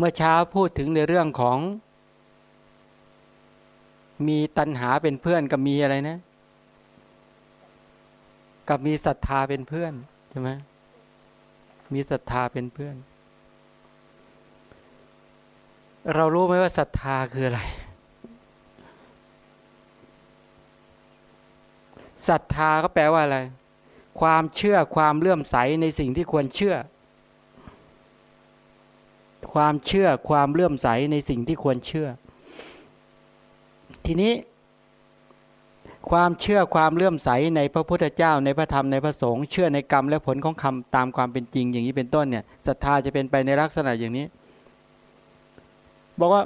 เมื่อเช้าพูดถึงในเรื่องของ มีตัณหาเป็นเพื่อนกับมีอะไรนะ กับมีศรัทธาเป็นเพื่อนใช่ไหมมีศรัทธาเป็นเพื่อน เรารู้ไหมว่าศรัทธาคืออะไรศรัทธาก็แปลว่าอะไร ความเชื่อความเลื่อมใสในสิ่งที่ควรเชื่อ ความเชื่อความเลื่อมใสในสิ่งที่ควรเชื่อ ทีนี้ ความเชื่อความเลื่อมใสในพระพุทธเจ้าในพระธรรมในพระสงฆ์เชื่อในกรรมและผลของคำตามความเป็นจริง อย่างนี้เป็นต้นเนี่ยศรัทธาจะเป็นไปในลักษณะอย่างนี้ บอกว่า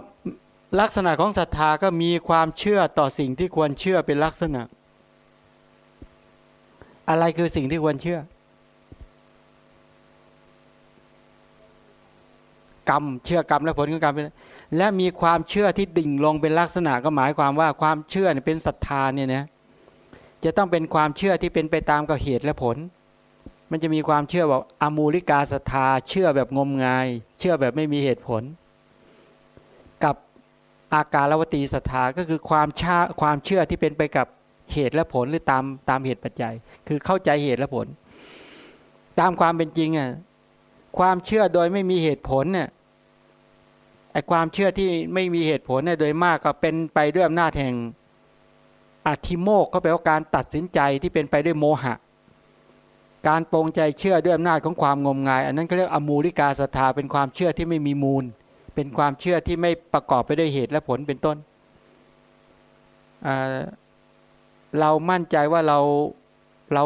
ลักษณะของศรัทธาก็มีความเชื่อต่อสิ่งที่ควรเชื่อเป็นลักษณะ อะไรคือสิ่งที่ควรเชื่อ กรรม เชื่อกรรมและผลของกรรมเป็นและมีความเชื่อที่ดิ่งลงเป็นลักษณะก็หมายความว่าความเชื่อเป็นศรัทธาเนี่ยนะจะต้องเป็นความเชื่อที่เป็นไปตามกับเหตุและผล มันจะมีความเชื่อว่าอมูลิกาศรัทธา เชื่อแบบงมงาย เชื่อแบบไม่มีเหตุผล กับอาการลวตีศรัทธาก็คือความชาความเชื่อที่เป็นไปกับเหตุและผลหรือตามตามเหตุปัจจัย คือเข้าใจเหตุและผล ตามความเป็นจริงอะ ความเชื่อโดยไม่มีเหตุผลเนี่ยไอความเชื่อที่ไม่มีเหตุผลเนี่ยโดยมากก็เป็นไปด้วยอำนาจแห่งอธิโมกก็แปลว่าการตัดสินใจที่เป็นไปด้วยโมหะ การปรงใจเชื่อด้วยอำนาจของความงมงาย อันนั้นก็เรียกอมูลิกาศรัทธาเป็นความเชื่อที่ไม่มีมูล เป็นความเชื่อที่ไม่ประกอบไปด้วยเหตุและผลเป็นต้น เรามั่นใจว่าเราเรา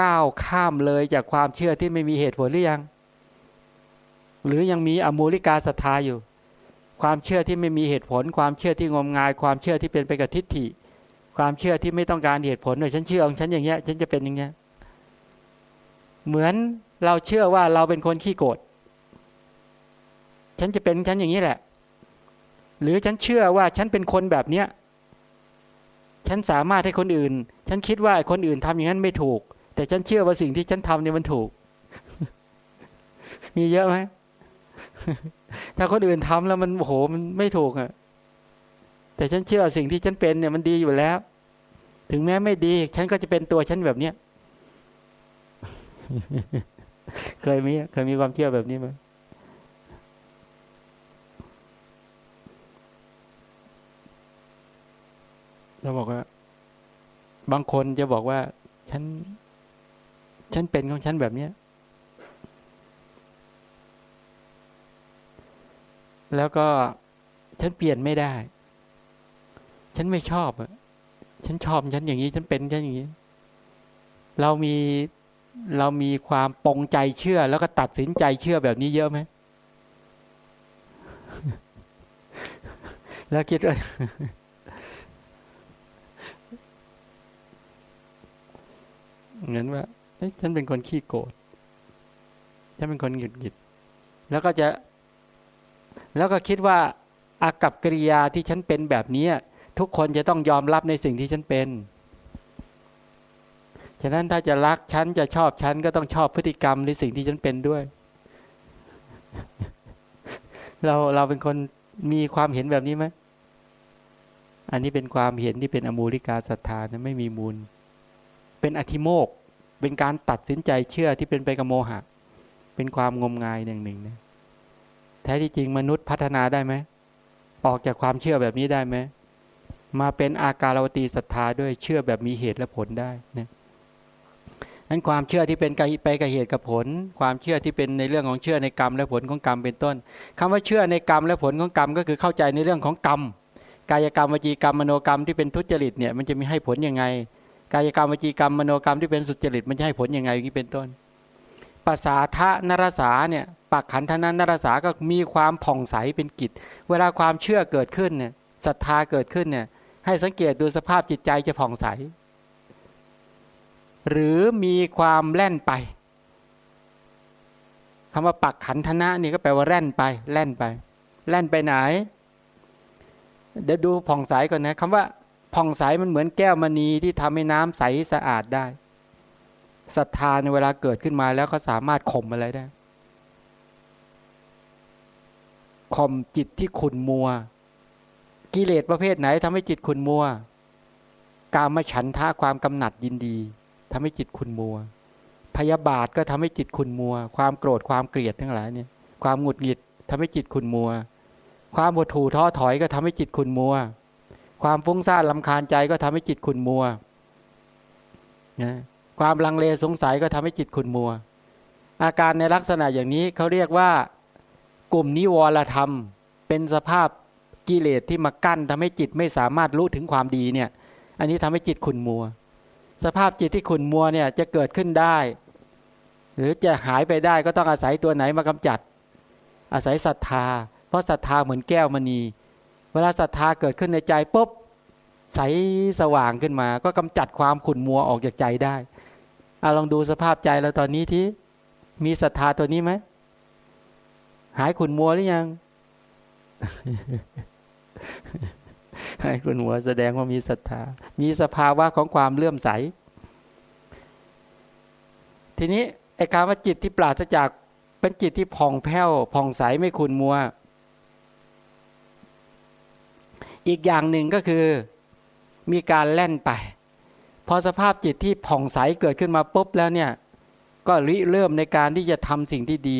ก้าวข้ามเลยจากความเชื่อที่ไม่มีเหตุผลหรือยัง หรือยังมีอมูลิกาศรัทธาอยู่ ความเชื่อที่ไม่มีเหตุผล ความเชื่อที่งมงาย ความเชื่อที่เป็นไปกับทิฏฐิ ความเชื่อที่ไม่ต้องการเหตุผลเลยฉันเชื่อของฉันอย่างเงี้ย ฉันจะเป็นอย่างเงี้ย เหมือนเราเชื่อว่าเราเป็นคนขี้โกรธฉันจะเป็นฉันอย่างนี้แหละ หรือฉันเชื่อว่าฉันเป็นคนแบบเนี้ยฉันสามารถให้คนอื่น ฉันคิดว่าคนอื่นทำอย่างนั้นไม่ถูก แต่ฉันเชื่อว่าสิ่งที่ฉันทำเนี่ยมันถูก มีเยอะไหม ถ้าคนอื่นทำแล้วมันโอ้โหมันไม่ถูกอะ แต่ฉันเชื่อสิ่งที่ฉันเป็นเนี่ยมันดีอยู่แล้ว ถึงแม้ไม่ดี ฉันก็จะเป็นตัวฉันแบบเนี้ยเคยมีเคยมีความเชื่อแบบนี้ไหมเราบอกว่า บางคนจะบอกว่า ฉัน ฉันเป็นของฉันแบบเนี้ย แล้วก็ฉันเปลี่ยนไม่ได้ ฉันไม่ชอบอะฉันชอบฉันอย่างนี้ ฉันเป็นฉันอย่างนี้ เรามีเรามีความปองใจเชื่อ แล้วก็ตัดสินใจเชื่อแบบนี้เยอะไหม แล้วคิดว่าเหมือนว่าฉันเป็นคนขี้โกรธฉันเป็นคนหงุดหงิด แล้วก็จะ แล้วก็คิดว่าอากับกิริยาที่ฉันเป็นแบบนี้ ทุกคนจะต้องยอมรับในสิ่งที่ฉันเป็น ฉะนั้นถ้าจะรักฉันจะชอบฉันก็ต้องชอบพฤติกรรมในสิ่งที่ฉันเป็นด้วย เราเราเป็นคนมีความเห็นแบบนี้ไหม อันนี้เป็นความเห็นที่เป็นอมูลิกาศรัทธานะไม่มีมูล เป็นอธิโมก เป็นการตัดสินใจเชื่อที่เป็นไปกับโมหะ เป็นความงมงายหนึ่งหนึ่งนะ แท้ที่จริงมนุษย์พัฒนาได้ไหม ออกจากความเชื่อแบบนี้ได้ไหม มาเป็นอาการาวตีศรัทธาด้วยเชื่อแบบมีเหตุและผลได้นะนั้นความเชื่อที่เป็นไปกับเหตุกับผล ความเชื่อที่เป็นในเรื่องของเชื่อในกรรมและผลของกรรมเป็นต้นคำว่าเชื่อในกรรมและผลของกรรมก็คือเข้าใจในเรื่องของกรรม กายกรรมวจีกรรมมโนกรรมที่เป็นทุจริตเนี่ยมันจะมีให้ผลยังไง กายกรรมวจีกรรมมโนกรรมที่เป็นสุจริตมันจะให้ผลยังไงอย่างนี้เป็นต้นภาษาทะนรสาเนี่ย ปักขันธนันนรสาก็มีความผ่องใสเป็นกิจ เวลาความเชื่อเกิดขึ้นเนี่ยศรัทธาเกิดขึ้นเนี่ยให้สังเกตดูสภาพจิตใจจะผ่องใส หรือมีความแล่นไปคำว่าปักขันธนะนี่ก็แปลว่าแล่นไป แล่นไป แล่นไปไหน เดี๋ยวดูผ่องใสก่อนนะคำว่าผ่องใสมันเหมือนแก้วมณีที่ทำให้น้ำใสสะอาดได้ศรัทธาในเวลาเกิดขึ้นมาแล้วเขาสามารถข่มอะไรได้ ข่มจิตที่ขุนมัว กิเลสประเภทไหนทำให้จิตขุนมัว กามฉันทะความกำหนัดยินดีทำให้จิตขุนมัว พยาบาทก็ทำให้จิตขุนมัว ความโกรธความเกลียดทั้งหลายเนี่ย ความหงุดหงิดทำให้จิตขุนมัว ความหดถู่ท้อถอยก็ทำให้จิตขุนมัว ความฟุ้งซ่านลำคาญใจก็ทำให้จิตขุนมัวนะความลังเลสงสัยก็ทำให้จิตขุนมัว อาการในลักษณะอย่างนี้เขาเรียกว่า กลุ่มนิวรธรรม เป็นสภาพกิเลสที่มากั้นทำให้จิตไม่สามารถรู้ถึงความดีเนี่ย อันนี้ทำให้จิตขุนมัว สภาพจิตที่ขุนมัวเนี่ยจะเกิดขึ้นได้ หรือจะหายไปได้ก็ต้องอาศัยตัวไหนมากำจัด อาศัยศรัทธา เพราะศรัทธาเหมือนแก้วมณีเวลาศรัทธาเกิดขึ้นในใจปุ๊บใสสว่างขึ้นมา ก็กำจัดความขุ่นมัวออกจากใจได้อาลองดูสภาพใจเราตอนนี้ที่มีศรัทธาตัวนี้ไหม หายขุนมัวหรือยัง หายขุนมัวแสดงว่ามีศรัทธา มีสภาวะของความเลื่อมใส ทีนี้ไอ้การว่าจิตที่ปราศจากเป็นจิตที่ผ่องแผ้วผ่องใสไม่ขุนมัว อีกอย่างหนึ่งก็คือมีการแล่นไปพอสภาพจิตที่ผ่องใสเกิดขึ้นมาปุ๊บแล้วเนี่ย ก็ริเริ่มในการที่จะทำสิ่งที่ดี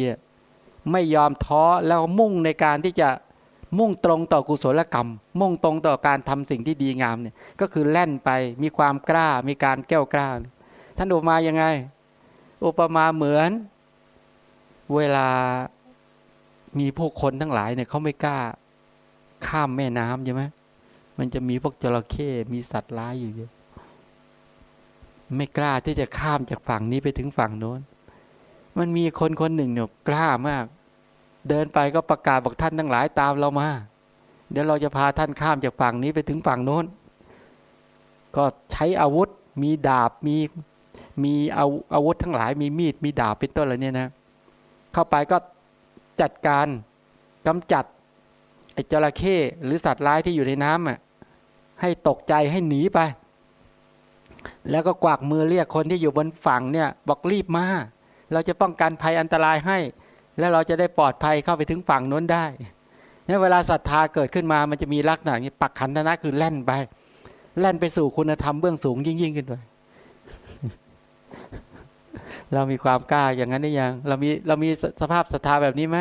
ไม่ยอมท้อแล้วมุ่งในการที่จะมุ่งตรงต่อกุศลกรรม มุ่งตรงต่อการทำสิ่งที่ดีงามเนี่ย ก็คือแล่นไปมีความกล้ามีการแก้วกล้า ท่านอุปมายังไง อุปมาเหมือน เวลามีผู้คนทั้งหลายเนี่ยเขาไม่กล้า ข้ามแม่น้ำใช่ไหมมันจะมีพวกจระเข้มีสัตว์ร้ายอยู่เยอะไม่กล้าที่จะข้ามจากฝั่งนี้ไปถึงฝั่งโน้น มันมีคนคนหนึ่งเนี่ยกล้ามาก เดินไปก็ประกาศบอกท่านทั้งหลายตามเรามา เดี๋ยวเราจะพาท่านข้ามจากฝั่งนี้ไปถึงฝั่งโน้น ก็ใช้อาวุธ มีดาบมีมีอาอาวุธทั้งหลาย มีมีดมีดาบเป็นต้นอะไรเนี่ยนะ เข้าไปก็จัดการกำจัดไอ้จระเข้หรือสัตว์ร้ายที่อยู่ในน้ำอะให้ตกใจให้หนีไป แล้วก็กวักมือเรียกคนที่อยู่บนฝั่งเนี่ย บอกรีบมา เราจะป้องกันภัยอันตรายให้ แล้วเราจะได้ปลอดภัยเข้าไปถึงฝั่งนู้นได้เนี่ยเวลาศรัทธาเกิดขึ้นมามันจะมีลักษณะนี้ปักขันธนะคือแล่นไป แล่นไปสู่คุณธรรมเบื้องสูงยิ่งยิ่งขึ้นไปเรามีความกล้าอย่างนั้นได้ยังเรามีเรามีสภาพศรัทธาแบบนี้ไหม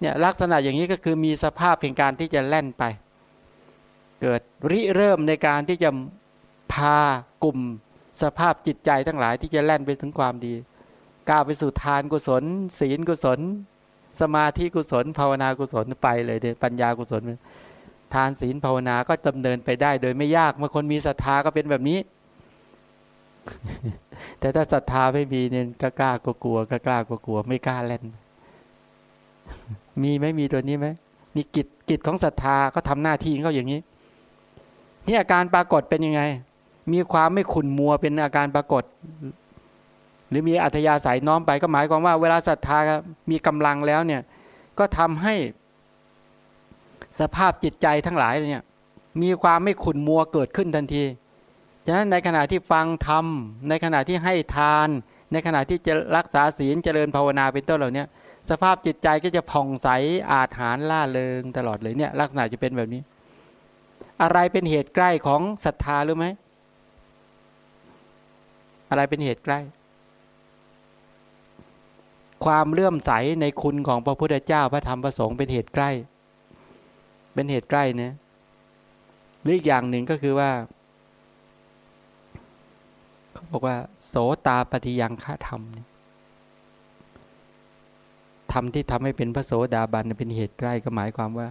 เนี่ยลักษณะอย่างนี้ก็คือมีสภาพเพียงการที่จะแล่นไป เกิดริเริ่มในการที่จะพากลุ่มสภาพจิตใจทั้งหลายที่จะแล่นไปถึงความดี ก้าวไปสู่ทานกุศล ศีลกุศล สมาธิกุศล ภาวนากุศลไปเลยเดปัญญากุศล ทานศีลภาวนาก็ดำเนินไปได้ โดยไม่ยากเมื่อคนมีศรัทธาก็เป็นแบบนี้ แต่ถ้าศรัทธาไม่มีเนี่ยก็กล้ากลัวก็กล้ากลัวไม่กล้าเล่น มีไหมมีตัวนี้ไหมมีกิจกิจของศรัทธาเขาทาหน้าที่เขาอย่างนี้นี่อาการปรากฏเป็นยังไง มีความไม่ขุนมัวเป็นอาการปรากฏ รือมีอัธยาศัยน้อมไปก็หมายความว่า เวลาศรัทธามีกำลังแล้วเนี่ย ก็ทำให้สภาพจิตใจทั้งหลายเนี่ยมีความไม่ขุนมัวเกิดขึ้นทันทีฉะนั้นในขณะที่ฟังธรรม ในขณะที่ให้ทาน ในขณะที่จะรักษาศีลเจริญภาวนาเป็นต้นเหล่านี้สภาพจิตใจก็จะผ่องใสอาถรรพ์ล่าเริงตลอดเลยเนี่ย ลักษณะจะเป็นแบบนี้ อะไรเป็นเหตุใกล้ของศรัทธาหรือไหมอะไรเป็นเหตุใกล้ ความเลื่อมใสในคุณของพระพุทธเจ้าพระธรรมพระสงฆ์เป็นเหตุใกล้ เป็นเหตุใกล้เนะหรืออีกอย่างหนึ่งก็คือว่าเขาบอกว่า โสตาปฏิยังฆธรรมเนี่ยธรรมที่ทำให้เป็นพระโสดาบันเป็นเหตุใกล้ก็หมายความว่า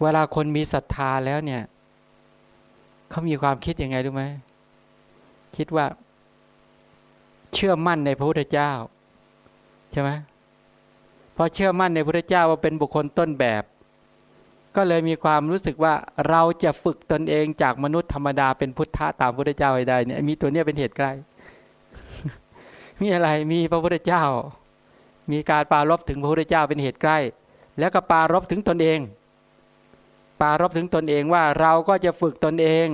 เวลาคนมีศรัทธาแล้วเนี่ยเขามีความคิดยังไงรู้ไหมคิดว่า เชื่อมั่นในพระพุทธเจ้าใช่ไหมพอเชื่อมั่นในพระพุทธเจ้าว่าเป็นบุคคลต้นแบบ ก็เลยมีความรู้สึกว่าเราจะฝึกตนเองจากมนุษย์ธรรมดาเป็นพุทธะตามพระพุทธเจ้าให้ได้เนี่ยมีตัวเนี้ยเป็นเหตุใกล้ มีอะไรมีพระพุทธเจ้า มีการปารบถึงพระพุทธเจ้าเป็นเหตุใกล้ แล้วก็ปารบถึงตนเอง ปารบถึงตนเองว่าเราก็จะฝึกตนเอง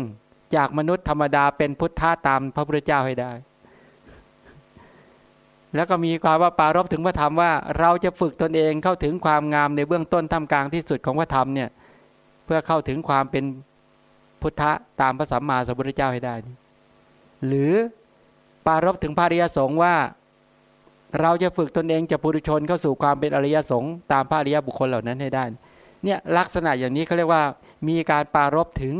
จากมนุษย์ธรรมดาเป็นพุทธะตามพระพุทธเจ้าให้ได้ แล้วก็มีความว่าปารบถึงพระธรรมว่าเราจะฝึกตนเองเข้าถึงความงามในเบื้องต้นท่ามกลางที่สุดของพระธรรมเนี่ยเพื่อเข้าถึงความเป็นพุทธะตามพระสัมมาสัมพุทธเจ้าให้ได้ หรือปารบถึงพระอริยสงฆ์ว่า เราจะฝึกตนเองจะปุถุชนเข้าสู่ความเป็นอริยสงฆ์ตามพระอริยบุคคลเหล่านั้นให้ได้ เนี่ยลักษณะอย่างนี้เขาเรียกว่ามีการปารบถึง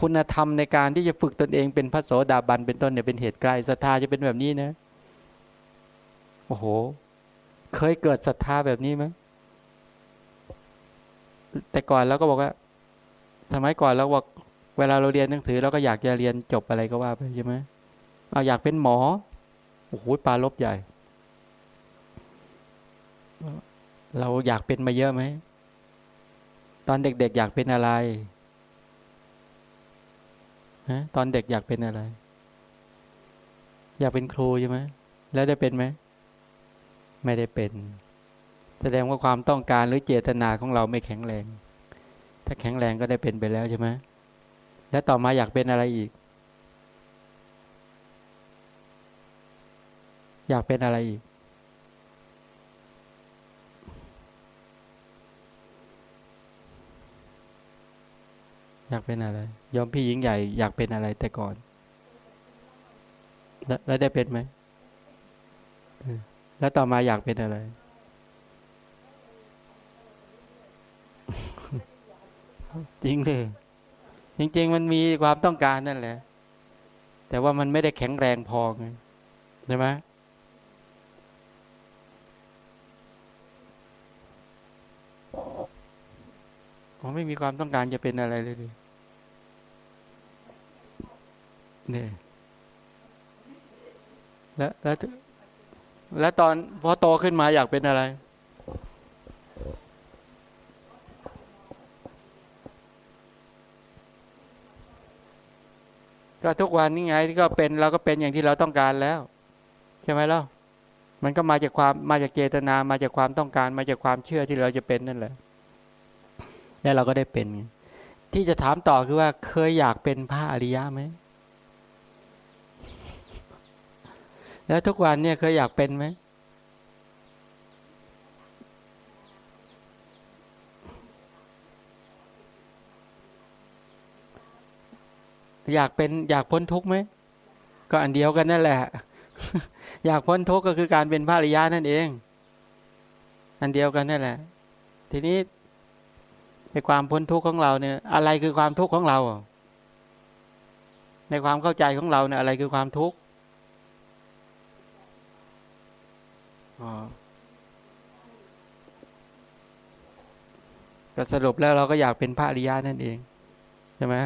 คุณธรรมในการที่จะฝึกตนเองเป็นพระโสดาบันเป็นต้นเนี่ยเป็นเหตุไกลศรัทธาจะเป็นแบบนี้นะ โอ้โห เคยเกิดศรัทธาแบบนี้ไหมแต่ก่อนเราก็บอกว่า สมัยก่อนเราบอกเวลาเราเรียนหนังสือเราก็อยากจะเรียนจบอะไรก็ว่าไปใช่ไหมเอาอยากเป็นหมอ โอ้โหปลาลบใหญ่ เราอยากเป็นมาเยอะไหม ตอนเด็กๆอยากเป็นอะไรฮะตอนเด็กอยากเป็นอะไร อยากเป็นครูใช่ไหม แล้วได้เป็นไหม ไม่ได้เป็น แสดงว่าความต้องการหรือเจตนาของเราไม่แข็งแรง ถ้าแข็งแรงก็ได้เป็นไปแล้วใช่ไหมแล้วต่อมาอยากเป็นอะไรอีก อยากเป็นอะไรอีก อยากเป็นอะไร ยอมพี่หญิงใหญ่ อยากเป็นอะไรแต่ก่อน แล้วแล้วได้เป็นไหม แล้วต่อมาอยากเป็นอะไร จริงเลยจริง ๆ มันมีความต้องการนั่นแหละ แต่ว่ามันไม่ได้แข็งแรงพอไงใช่ไหมผมไม่มีความต้องการจะเป็นอะไรเลยเนี่ยแล้วแล้ว แล้วตอนพอโตขึ้นมาอยากเป็นอะไร ก็ทุกวันนี้ไงที่ก็เป็นเราก็เป็นอย่างที่เราต้องการแล้วใช่ไหมล่ะมันก็มาจากความมาจากเจตนามาจากความต้องการ มาจากความเชื่อที่เราจะเป็นนั่นแหละแล้วเราก็ได้เป็น ที่จะถามต่อคือว่าเคยอยากเป็นพระอริยะไหม แล้วทุกวันเนี่ยเคยอยากเป็นไหมอยากเป็นอยากพ้นทุกข์ไหมก็อันเดียวกันนั่นแหละ อยากพ้นทุกข์ก็คือการเป็นพระอริยะนั่นเอง อันเดียวกันนั่นแหละ ทีนี้ในความพ้นทุกข์ของเราเนี่ย อะไรคือความทุกข์ของเรา ในความเข้าใจของเราเนี่ยอะไรคือความทุกข์ ก็สรุปแล้วเราก็อยากเป็นพระอริยะนั่นเองใช่ไหม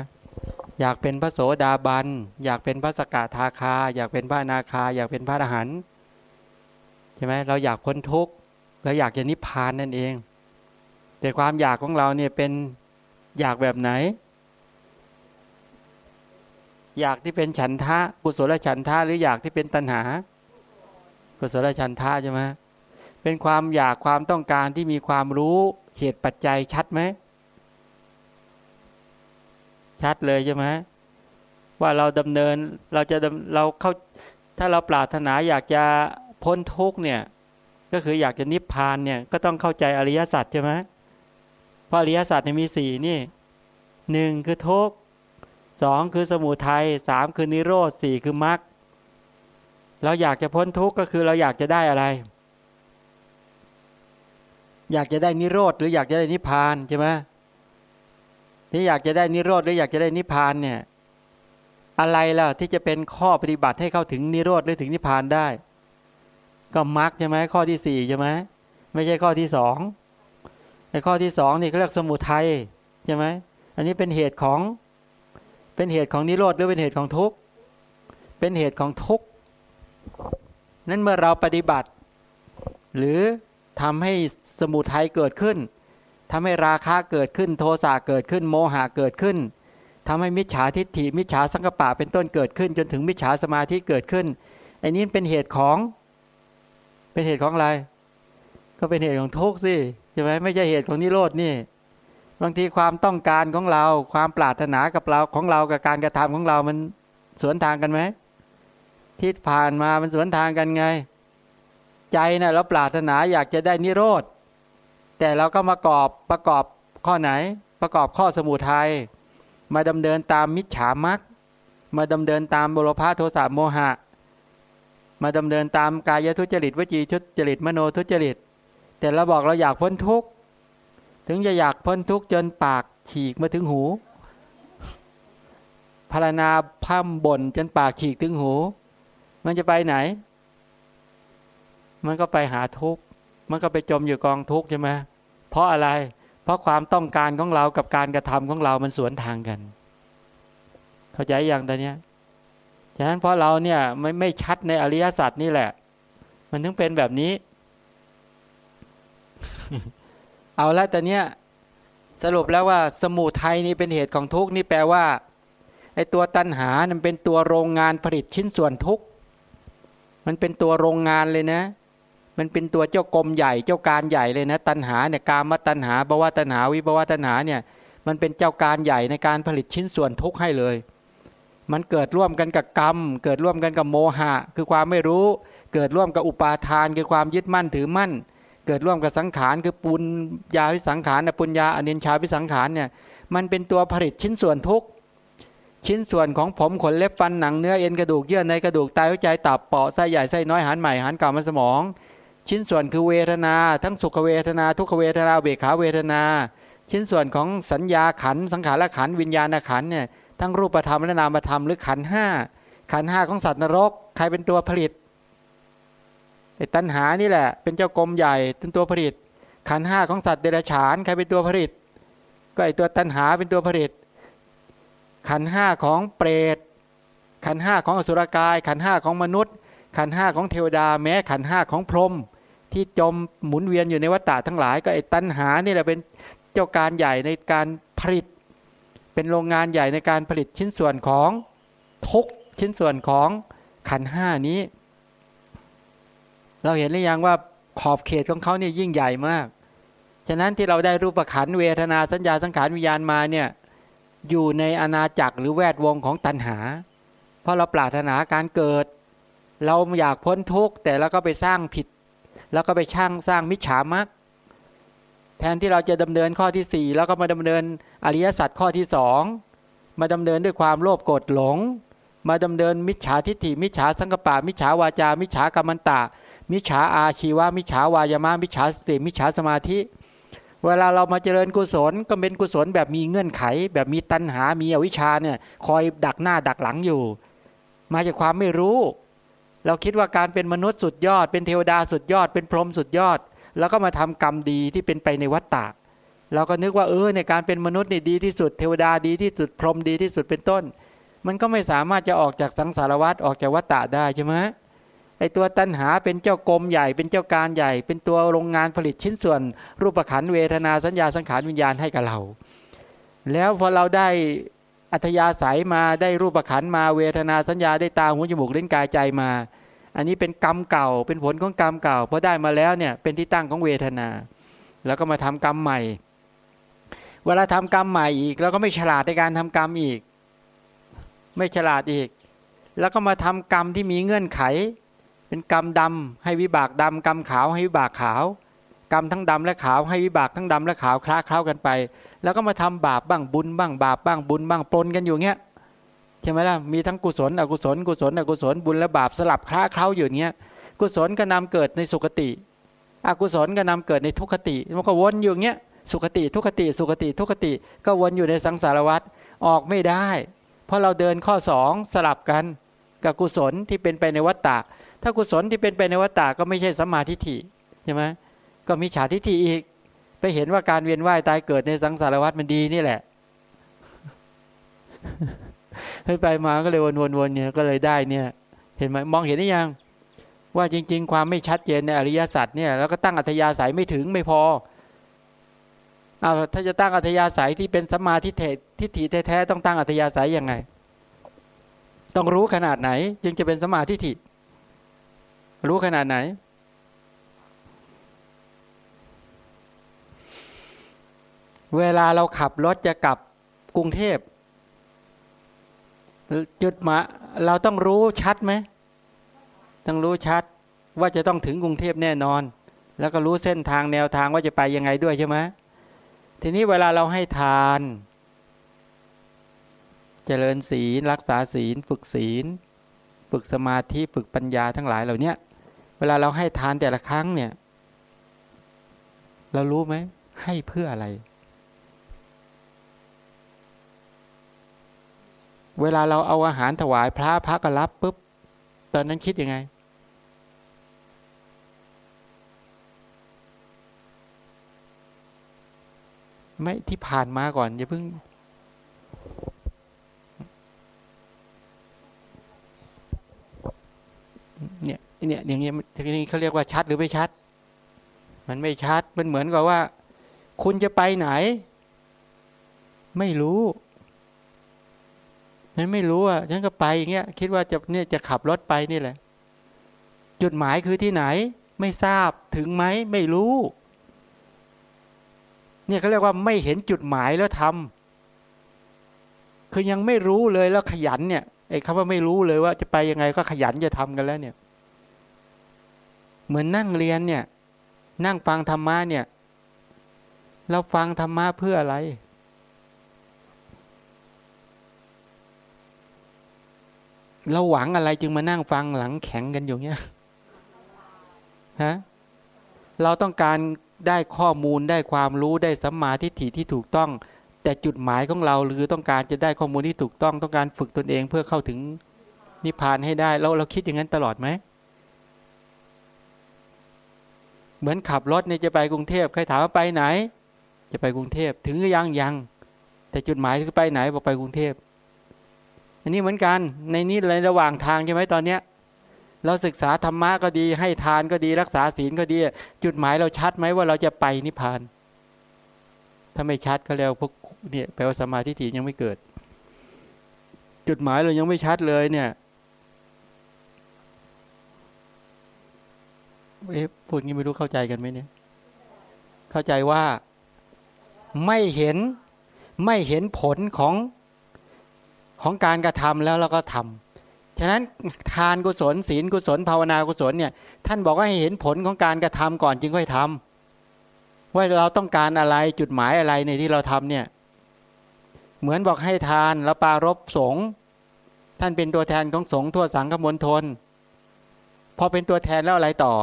อยากเป็นพระโสดาบัน อยากเป็นพระสกทาคา อยากเป็นพระนาคา อยากเป็นพระอรหันต์ใช่ไหมเราอยากพ้นทุกข์เราอยากจะนิพพานนั่นเอง แต่ความอยากของเราเนี่ยเป็นอยากแบบไหน อยากที่เป็นฉันทะกุศลฉันทะหรืออยากที่เป็นตัณหา กุศลฉันทะใช่ไหมเป็นความอยากความต้องการที่มีความรู้เหตุปัจจัยชัดไหม ชัดเลยใช่ไหมว่าเราดำเนินเราจะเราเข้าถ้าเราปรารถนาอยากจะพ้นทุกเนี่ยก็คืออยากจะนิพพานเนี่ยก็ต้องเข้าใจอริยสัจใช่ไหมเพราะอริยสัจมีสี่นี่หนึ่งคือทุกสองคือสมุทัยสามคือนิโรธสี่คือมรรค เราอยากจะพ้นทุกข์ก็คือเราอยากจะได้อะไร อยากจะได้นิโรธหรืออยากจะได้นิพพานใช่ไหมที่อยากจะได้นิโรธหรืออยากจะได้นิพพานเนี่ย อะไรล่ะที่จะเป็นข้อปฏิบัติให้เข้าถึงนิโรธหรือถึงนิพพานได้ ก็มรรคใช่ไหมข้อที่สี่ใช่ไหมไม่ใช่ข้อที่สองในข้อที่สองนี่เขาเรียกสมุทัยใช่ไหมอันนี้เป็นเหตุของเป็นเหตุของนิโรธหรือเป็นเหตุของทุกข์เป็นเหตุของทุกข์ นั้นเมื่อเราปฏิบัติ หรือทำให้สมุทัยเกิดขึ้นทำให้ราคะเกิดขึ้น โทสะเกิดขึ้น โมหะเกิดขึ้นทำให้มิจฉาทิฏฐิมิจฉาสังกปะเป็นต้นเกิดขึ้น จนถึงมิจฉาสมาธิเกิดขึ้นไอ้นี้เป็นเหตุของ เป็นเหตุของอะไร ก็เป็นเหตุของทุกข์สิใช่ไหมไม่ใช่เหตุของนิโรดนี่บางทีความต้องการของเรา ความปรารถนากับเราของเรากับการกระทำของเรามันสวนทางกันไหม ที่ผ่านมามันสวนทางกันไง ใจนะ่ยเราปรารถนาอยากจะได้นิโรธ แต่เราก็มากอบประกอบข้อไหน ประกอบข้อสมุทัยมาดำเนินตามมิจฉามักมาดำเนินตามบุรพาโทสะโมหะ มาดำเนินตามกายทุจริตวจีทุจริตมโนทุจริต แต่เราบอกเราอยากพ้นทุกข์ ถึงจะอยากพ้นทุกข์จนปากฉีกมาถึงหูพารณาพั่มบ่นจนปากฉีกถึงหู มันจะไปไหน มันก็ไปหาทุกข์ มันก็ไปจมอยู่กองทุกข์ใช่ไหมเพราะอะไร เพราะความต้องการของเรากับการกระทำของเรามันสวนทางกัน เข้าใจอย่างตอนนี้ฉะนั้นเพราะเราเนี่ยไม่ไม่ชัดในอริยสัจนี่แหละ มันถึงเป็นแบบนี้ เอาละแต่เนี้ยสรุปแล้วว่าสมุทัยนี่เป็นเหตุของทุกข์นี่แปลว่าไอตัวตัณหามันเป็นตัวโรงงานผลิตชิ้นส่วนทุกข์ มันเป็นตัวโรงงานเลยนะ มันเป็นตัวเจ้ากรมใหญ่เจ้าการใหญ่เลยนะ ตัณหาเนี่ยกามตัณหาบวตัณหาวิบวตัณหาเนี่ย มันเป็นเจ้าการใหญ่ในการผลิตชิ้นส่วนทุกข์ให้เลย มันเกิดร่วมกันกับกรรม เกิดร่วมกันกับโมหะ คือความไม่รู้ เกิดร่วมกับอุปาทานคือความยึดมั่นถือมั่น เกิดร่วมกับสังขารคือปุญญาวิสังขารปุญญาอนินชาวิสังขารเนี่ย มันเป็นตัวผลิตชิ้นส่วนทุกข์ ชิ้นส่วนของผมขนเล็บฟันหนังเนื้อเอ็นกระดูกเยื่อในกระดูกไตหัวใจตับปอดไส้ใหญ่ไส้น้อยหันใหม่หันเก่ามันสมอง ชิ้นส่วนคือเวทนา ทั้งสุขเวทนา ทุกขเวทนาเบขาเวทนา ชิ้นส่วนของสัญญาขันสังขารขันวิญญาณขันเนี่ยทั้งรูปธรรมและนามธรรมหรือขันห้าขันห้าของสัตว์นรก ใครเป็นตัวผลิตไอ้ตัณหานี่แหละ เป็นเจ้ากรมใหญ่เป็นตัวผลิต ขันห้าของสัตว์เดรัจฉานใครเป็นตัวผลิต ก็ไอตัวตัณหาเป็นตัวผลิต ขันห้าของเปรตขันห้าของอสุรกาย ขันห้าของมนุษย์ ขันห้าของเทวดาแม้ขันห้าของพรหมที่จมหมุนเวียนอยู่ในวัฏฏะทั้งหลาย ก็ไอ้ตัณหานี่แหละเป็นเจ้าการใหญ่ในการผลิต เป็นโรงงานใหญ่ในการผลิตชิ้นส่วนของทุกชิ้นส่วนของขันห้านี้ เราเห็นหรือยังว่าขอบเขตของเขาเนี่ยยิ่งใหญ่มาก ฉะนั้นที่เราได้รูปขันเวทนาสัญญาสังขารวิญญาณมาเนี่ย อยู่ในอาณาจักรหรือแวดวงของตัณหา เพราะเราปรารถนาการเกิด เราอยากพ้นทุกข์แต่เราก็ไปสร้างผิด แล้วก็ไปช่างสร้างมิจฉามักแทนที่เราจะดำเนินข้อที่ 4 แล้วก็มาดำเนินอริยสัจข้อที่สองมาดำเนินด้วยความโลภโกรธหลง มาดำเนินมิจฉาทิฏฐิมิจฉาสังกปะ มิจฉาวาจา มิจฉากรรมันตะ มิจฉาอาชีวะมิจฉาวายามะมิจฉาสติมิจฉาสมาธิ เวลาเรามาเจริญกุศลก็เป็นกุศลแบบมีเงื่อนไข แบบมีตัณหา มีอวิชชาเนี่ยคอยดักหน้าดักหลังอยู่ มาจากความไม่รู้ เราคิดว่าการเป็นมนุษย์สุดยอด เป็นเทวดาสุดยอด เป็นพรหมสุดยอด แล้วก็มาทำกรรมดีที่เป็นไปในวัฏฏะเราก็นึกว่าเออในการเป็นมนุษย์นี่ดีที่สุด เทวดาดีที่สุดพรหมดีที่สุดเป็นต้น มันก็ไม่สามารถจะออกจากสังสารวัฏออกจากวัฏฏะได้ใช่ไหม ไอตัวตัณหาเป็นเจ้ากรมใหญ่เป็นเจ้าการใหญ่ เป็นตัวโรงงานผลิตชิ้นส่วน รูปขันเวทนาสัญญาสังขารวิญญาณให้กับเรา แล้วพอเราได้อัธยาศัยมาได้รูปขันมาเวทนาสัญญาได้ตาหูจมูกเลิ้นกายใจมา อันนี้เป็นกรรมเก่าเป็นผลของกรรมเก่าพอได้มาแล้วเนี่ยเป็นที่ตั้งของเวทนา แล้วก็มาทำกรรมใหม่ เวลาทำกรรมใหม่อีกเราก็ไม่ฉลาดในการทำกรรมอีก ไม่ฉลาดอีก แล้วก็มาทำกรรมที่มีเงื่อนไข เป็นกรรมดำให้วิบากดำกรรมขาวให้วิบากขาว กรรมทั้งดำและขาวให้วิบากทั้งดำและขาวคล้าเคล้ากันไป แล้วก็มาทำบาปบ้างบุญบ้างบาปบ้างบุญบ้างปนกันอยู่เงี้ยใช่ไหมล่ะมีทั้งกุศลอกุศลกุศลอกุศลบุญและบาปสลับคล้าเคล้าอยู่เงี้ยกุศลก็นำเกิดในสุคติอกุศลก็นำเกิดในทุกขติมันก็วนอยู่เงี้ยสุคติทุกขติสุคติทุกขติก็วนอยู่ในสังสารวัฏออกไม่ได้ เพราะเราเดินข้อสองสลับกันกับกุศลที่เป็นไปในวัฏฏะ ถ้ากุศลที่เป็นไปในวัฏฏะก็ไม่ใช่สัมมาทิฏฐิใช่ไหมก็มีฉาทิฏฐิอีก ไปเห็นว่าการเวียนว่ายตายเกิดในสังสารวัฏมันดีนี่แหละให้ไปมาก็เลยวนๆเนี่ยก็เลยได้เนี่ย เห็นไหมมองเห็นได้ยัง ว่าจริง ๆ ความไม่ชัดเจนในอริยสัจเนี่ยแล้วก็ตั้งอัธยาศัยไม่ถึงไม่พอเอาถ้าจะตั้งอัธยาศัยที่เป็นสัมมาทิฏฐิทิฏฐิแท้ๆต้องตั้งอัธยาศัยยังไง ต้องรู้ขนาดไหน จึงจะเป็นสัมมาทิฏฐิ รู้ขนาดไหน เวลาเราขับรถจะกลับกรุงเทพจุดมา เราต้องรู้ชัดไหม ต้องรู้ชัดว่าจะต้องถึงกรุงเทพแน่นอน แล้วก็รู้เส้นทางแนวทางว่าจะไปยังไงด้วยใช่ไหมทีนี้เวลาเราให้ทาน เจริญศีลรักษาศีล ฝึกศีล ฝึกสมาธิ ฝึกปัญญาทั้งหลายเหล่านี้ เวลาเราให้ทานแต่ละครั้งเนี่ย เรารู้ไหม ให้เพื่ออะไร เวลาเราเอาอาหารถวายพระพระก็รับปุ๊บ ตอนนั้นคิดยังไง ไม่ที่ผ่านมาก่อนอย่าเพิ่งเนี่ย เนี่ยอย่างเงี้ยทีนี้เขาเรียกว่าชัดหรือไม่ชัด มันไม่ชัดมันเหมือนกับว่า คุณจะไปไหน ไม่รู้ฉันไม่รู้อะฉันก็ไปอย่างเงี้ยคิดว่าจะเนี่ยจะขับรถไปนี่แหละ จุดหมายคือที่ไหน ไม่ทราบถึงไหมไม่รู้ เนี่ยเขาเรียกว่าไม่เห็นจุดหมายแล้วทำคือยังไม่รู้เลยแล้วขยันเนี่ยไอ้คำว่าไม่รู้เลยว่าจะไปยังไงก็ขยันจะทำกันแล้วเนี่ย เหมือนนั่งเรียนเนี่ย นั่งฟังธรรมะเนี่ย เราฟังธรรมะเพื่ออะไร เราหวังอะไรจึงมานั่งฟังหลังแข็งกันอยู่เนี้ยฮะเราต้องการได้ข้อมูลได้ความรู้ได้สัมมาทิฏฐิที่ถูกต้อง แต่จุดหมายของเราหรือต้องการจะได้ข้อมูลที่ถูกต้องต้องการฝึกตนเองเพื่อเข้าถึงนิพพานให้ได้ เราเราคิดอย่างนั้นตลอดไหม เหมือนขับรถเนี่ยจะไปกรุงเทพใครถามว่าไปไหน จะไปกรุงเทพถึงยังยัง แต่จุดหมายคือไปไหนบอกไปกรุงเทพอันนี้เหมือนกันในนี้ในระหว่างทางใช่ไหมตอนเนี้ยเราศึกษาธรรมะก็ดี ให้ทานก็ดีรักษาศีลก็ดี จุดหมายเราชัดไหมว่าเราจะไปนิพพาน ถ้าไม่ชัดก็แล้วพวกเนี่ยแปลว่าสมาธิถี่ยังไม่เกิด จุดหมายเรายังไม่ชัดเลยเนี่ย เอ๊ะพูดงี้ไม่รู้เข้าใจกันไหมเนี่ย เข้าใจว่าไม่เห็นไม่เห็นผลของของการกระทำแล้วเราก็ทำฉะนั้นทานกุศลศีลกุศลภาวนากุศลเนี่ย ท่านบอกว่าให้เห็นผลของการกระทำก่อนจึงค่อยทำว่าเราต้องการอะไรจุดหมายอะไรในที่เราทำเนี่ย เหมือนบอกให้ทานแล้วปารบสงท่านเป็นตัวแทนของสงฆ์ทั่วสังฆมณฑลพอเป็นตัวแทนแล้วอะไรต่อ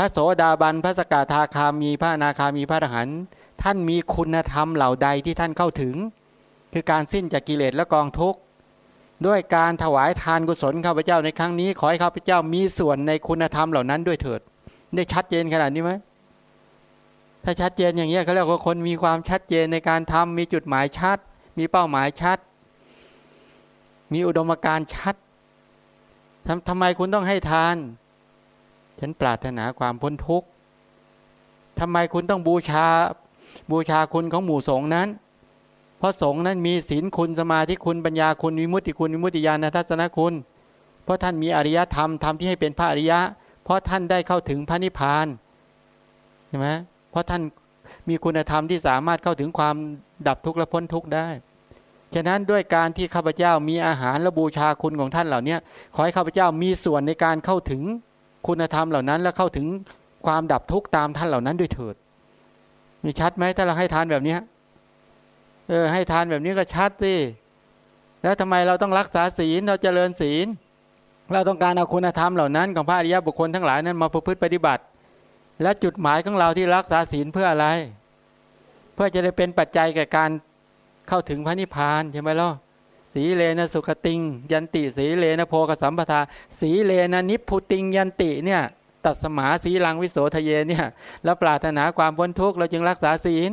ระโสดาบัน พระสกทาคามีพระนาคามีพระอรหันต์ท่านมีคุณธรรมเหล่าใดที่ท่านเข้าถึง คือการสิ้นจากกิเลสและกองทุกข์ด้วยการถวายทานกุศลข้าพเจ้าในครั้งนี้ ขอให้ข้าพเจ้ามีส่วนในคุณธรรมเหล่านั้นด้วยเถิด ได้ชัดเจนขนาดนี้ไหมถ้าชัดเจนอย่างนี้เขาเรียกว่าคนมีความชัดเจนในการทำมีจุดหมายชัด มีเป้าหมายชัด มีอุดมการณ์ชัดทำทำไมคุณต้องให้ทาน ฉันปรารถนาความพ้นทุกข์ทำไมคุณต้องบูชา บูชาคุณของหมู่สงฆ์นั้น เพราะสงฆ์นั้นมีศีลคุณสมาธิคุณปัญญาคุณวิมุตติคุณวิมุตติญาณทัศนคุณ เพราะท่านมีอริยธรรมทำที่ให้เป็นพระอริยะ เพราะท่านได้เข้าถึงพระนิพพานใช่ไหมเพราะท่านมีคุณธรรมที่สามารถเข้าถึงความดับทุกข์และพ้นทุกข์ได้ ฉะนั้นด้วยการที่ข้าพเจ้ามีอาหารและบูชาคุณของท่านเหล่านี้ขอให้ข้าพเจ้ามีส่วนในการเข้าถึง คุณธรรมเหล่านั้น และเข้าถึงความดับทุกข์ตามท่านเหล่านั้นด้วยเถิด มีชัดไหมถ้าเราให้ทานแบบนี้เออให้ทานแบบนี้ก็ชัดสิแล้วทำไมเราต้องรักษาศีลเราเจริญศีล เราต้องการเอาคุณธรรมเหล่านั้นของพระอริยบุคคลทั้งหลายนั้นมาประพฤติปฏิบัติ และจุดหมายของเราที่รักษาศีลเพื่ออะไร เพื่อจะได้เป็นปัจจัยแก่การเข้าถึงพระนิพพานใช่ไหมล่ะ สีเลนะสุขติง ยันติ สีเลนะโพกสัมปทา สีเลนะนิพุติง ยันติเนี่ยตัดสมาสีลังวิโสทะเยเนี่ยแล้วปรารถนาความพ้นทุกข์เราจึงรักษาศีล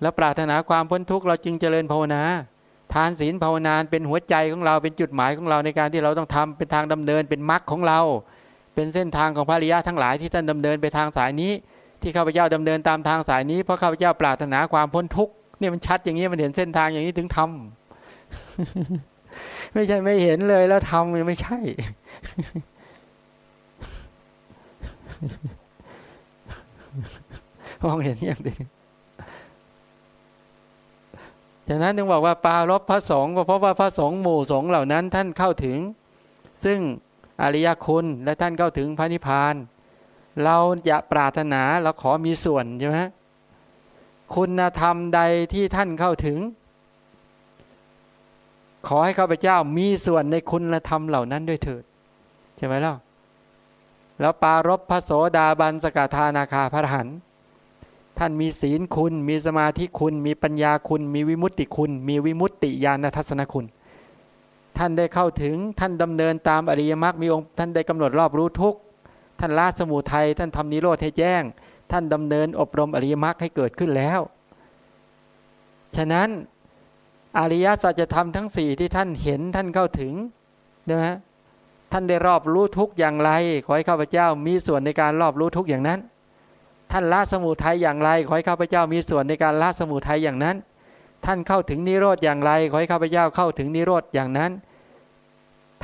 แล้วปรารถนาความพ้นทุกข์เราจึงเจริญภาวนา ทานศีลภาวนาเป็นหัวใจของเราเป็นจุดหมายของเราในการที่เราต้องทำเป็นทางดำเนินเป็นมรรคของเรา เป็นเส้นทางของพระริยะทั้งหลายที่ท่านดำเนินไปทางสายนี้ ที่ข้าพเจ้าดำเนินตามทางสายนี้เพราะข้าพเจ้าปรารถนาความพ้นทุกข์เนี่ยมันชัดอย่างนี้มันเห็นเส้นทางอย่างนี้ถึงทำ ไม่ใช่ไม่เห็นเลยแล้วทำไม่ใช่ มองเห็นอย่างดีฉะนั้นจึงบอกว่าปารบพระสงฆ์ก็เพราะว่าพระสงฆ์หมู่สงฆ์เหล่านั้น ท่านเข้าถึง ซึ่งอริยคุณและท่านเข้าถึงพระนิพพาน เราจะปรารถนาเราขอมีส่วนใช่ไหมคุณธรรมใดที่ท่านเข้าถึง ขอให้ข้าพเจ้ามีส่วนในคุณธรรมเหล่านั้นด้วยเถิดใช่ไหมล่ะแล้วปารบพระโสดาบันสกทานาคาพระหันท่านมีศีลคุณ มีสมาธิคุณ มีปัญญาคุณ มีวิมุตติคุณ มีวิมุตติญาณทัศนคุณ ท่านได้เข้าถึงท่านดำเนินตามอริยมรรคมีองค์ท่านได้กำหนดรอบรู้ทุกท่านละสมุทัยท่านทำนิโรธให้แจ้ง ท่านดำเนินอบรมอริยมรรคให้เกิดขึ้นแล้ว ฉะนั้น อริยสัจธรรมทั้งสี่ที่ท่านเห็นท่านเข้าถึงนะฮะท่านได้รอบรู้ทุกอย่างไร ขอให้ข้าพเจ้ามีส่วนในการรอบรู้ทุกอย่างนั้น ท่านละสมุทัยอย่างไร ขอให้ข้าพเจ้ามีส่วนในการละสมุทัยอย่างนั้น ท่านเข้าถึงนิโรธอย่างไร ขอให้ข้าพเจ้าเข้าถึงนิโรธอย่างนั้น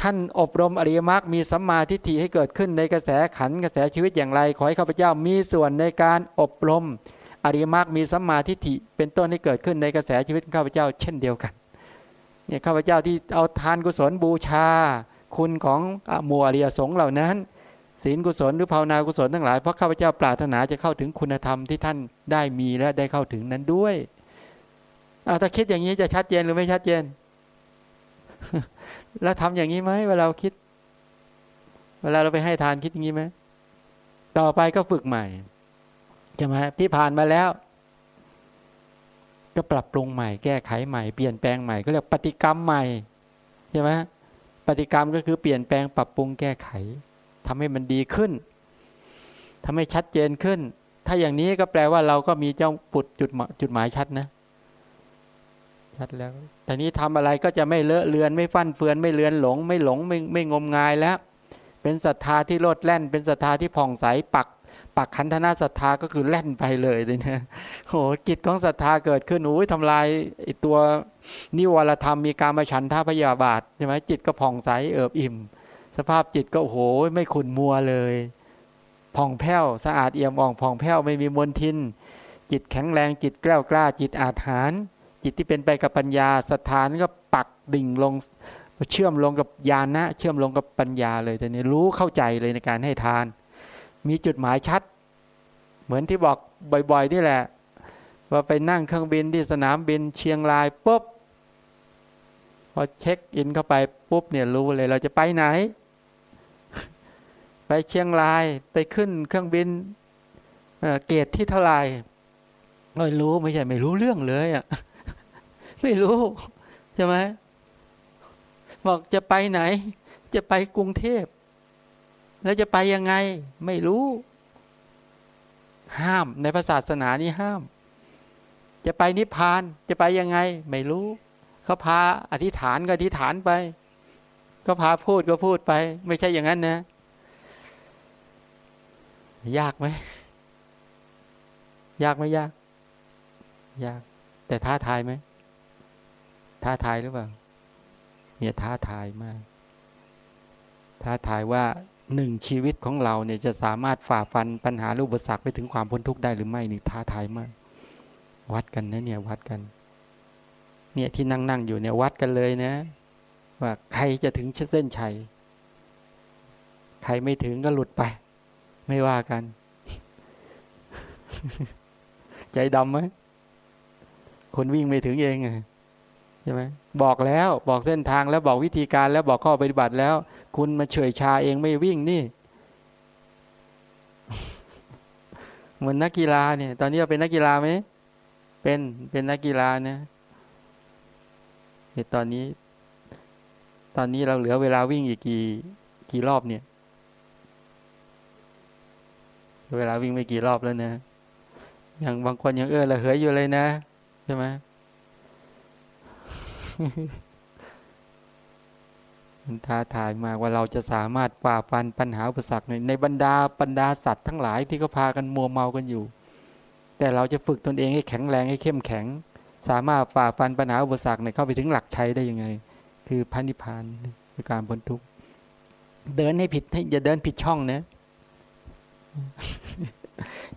ท่านอบรมอริยมรรคมีสัมมาทิฏฐิให้เกิดขึ้นในกระแสขันกระแสชีวิตอย่างไร ขอให้ข้าพเจ้ามีส่วนในการอบรม อริยมรรคมีสัมมาทิฏฐิเป็นต้นให้เกิดขึ้นในกระแสชีวิตข้าพเจ้า เช่นเดียวกันเนี่ยข้าพเจ้าที่เอาทานกุศลบูชา คุณของมัวเรียสงเหล่านั้นศีลกุศลหรือภาวนากุศลทั้งหลายเพราะข้าพเจ้าปรารถนาจะเข้าถึงคุณธรรมที่ท่านได้มีและได้เข้าถึงนั้นด้วยอาถ้าคิดอย่างนี้จะชัดเจนหรือไม่ชัดเจน แล้วทำอย่างนี้ไหมเวลาเราคิด เวลาเราไปให้ทานคิดอย่างนี้ไหมต่อไปก็ฝึกใหม่ ใช่ไหมที่ผ่านมาแล้ว ก็ปรับปรุงใหม่ แก้ไขใหม่ เปลี่ยนแปลงใหม่ก็เรียกปฏิกรรมใหม่ใช่ไหมปฏิกรรมก็คือเปลี่ยนแปลงปรับปรุงแก้ไขทำให้มันดีขึ้นทำให้ชัดเจนขึ้น ถ้าอย่างนี้ก็แปลว่าเราก็มีเจ้าปุดจุดจุดหมายชัดนะ ชัดแล้ว แต่นี้ทำอะไรก็จะไม่เลอะเลือนไม่ฟั่นเฟือนไม่เลือนหลง ไม่หลงไม่ไม่งมงายแล้ว เป็นศรัทธาที่โลดแล่น เป็นศรัทธาที่ผ่องใสปัก ปักขันธนาศรัทธาก็คือแล่นไปเลยเลยนะโหกิจของศรัทธาเกิดขึ้นโอ้ยทำลายไอตัวนิวรธรรมมีการมาฉันท่าพยาบาทใช่ไหมจิตก็ผ่องใสเอิบอิ่ม สภาพจิตก็โอ้โหไม่ขุนมัวเลยผ่องแผ้วสะอาดเอี่ยมอ่องผ่องแผ้วไม่มีมลทิน จิตแข็งแรงจิตกล้ากล้า จิตอาถรรพ์จิตที่เป็นไปกับปัญญาสถานก็ปักดิ่งลงเชื่อมลงกับญาณนะ เชื่อมลงกับปัญญาเลยแต่นี้รู้เข้าใจเลยในการให้ทาน มีจุดหมายชัด เหมือนที่บอกบ่อยๆนี่แหละ ว่าไปนั่งเครื่องบินที่สนามบินเชียงรายปุ๊บพอเช็คอินเข้าไปปุ๊บเนี่ยรู้เลยเราจะไปไหน ไปเชียงรายไปขึ้นเครื่องบินเกตที่เท่าไหร่ไม่รู้ไม่ใช่ไม่รู้เรื่องเลยอะไม่รู้ใช่ไหมบอกจะไปไหน จะไปกรุงเทพ แล้วจะไปยังไง ไม่รู้ ห้ามในศาสนานี้ห้าม จะไปนิพพานจะไปยังไง ไม่รู้เขาพาอธิษฐานก็อธิษฐานไป ก็พาพูดก็พูดไป ไม่ใช่อย่างนั้นนะ ยากไหมยากไหมยาก ยาก แต่ท้าทายไหมท้าทายหรือเปล่าเนี่ยท้าทายมาก ท้าทายว่า หนึ่งชีวิตของเราเนี่ยจะสามารถฝ่าฟันปัญหาลูกบสักไปถึงความพ้นทุกข์ได้หรือไม่นี่ท้าทายมาก วัดกันนะเนี่ยวัดกัน เนี่ยที่นั่งนั่งอยู่เนี่ยวัดกันเลยนะ ว่าใครจะถึงเส้นชัยใครไม่ถึงก็หลุดไป ไม่ว่ากัน ใจดำไหมคนวิ่งไม่ถึงเองใช่ไหมบอกแล้วบอกเส้นทางแล้วบอกวิธีการแล้วบอกข้อปฏิบัติแล้ว คุณมาเฉยชาเองไม่วิ่งนี่ เหมือนนักกีฬาเนี่ย ตอนนี้เราเป็นนักกีฬาไหมเป็นเป็นนักกีฬาเนี่ยตอนนี้ ตอนนี้เราเหลือเวลาวิ่งอีกกี่กี่รอบเนี่ย เวลาวิ่งไม่กี่รอบแล้วนะอย่างบางคนยังเออละเหยอยู่เลยนะใช่ไหม มันท้าทายมากว่าเราจะสามารถฝ่าฟันปัญหาอุปสรรคในในบรรดาบรรดาสัตว์ทั้งหลายที่เขาพากันมัวเมากันอยู่ แต่เราจะฝึกตนเองให้แข็งแรงให้เข้มแข็ง สามารถฝ่าฟันปัญหาอุปสรรคเข้าไปถึงหลักชัยได้ยังไง คือพันิพานคือการพ้นทุกข์เดินให้ผิดให้อย่าเดินผิดช่องนะ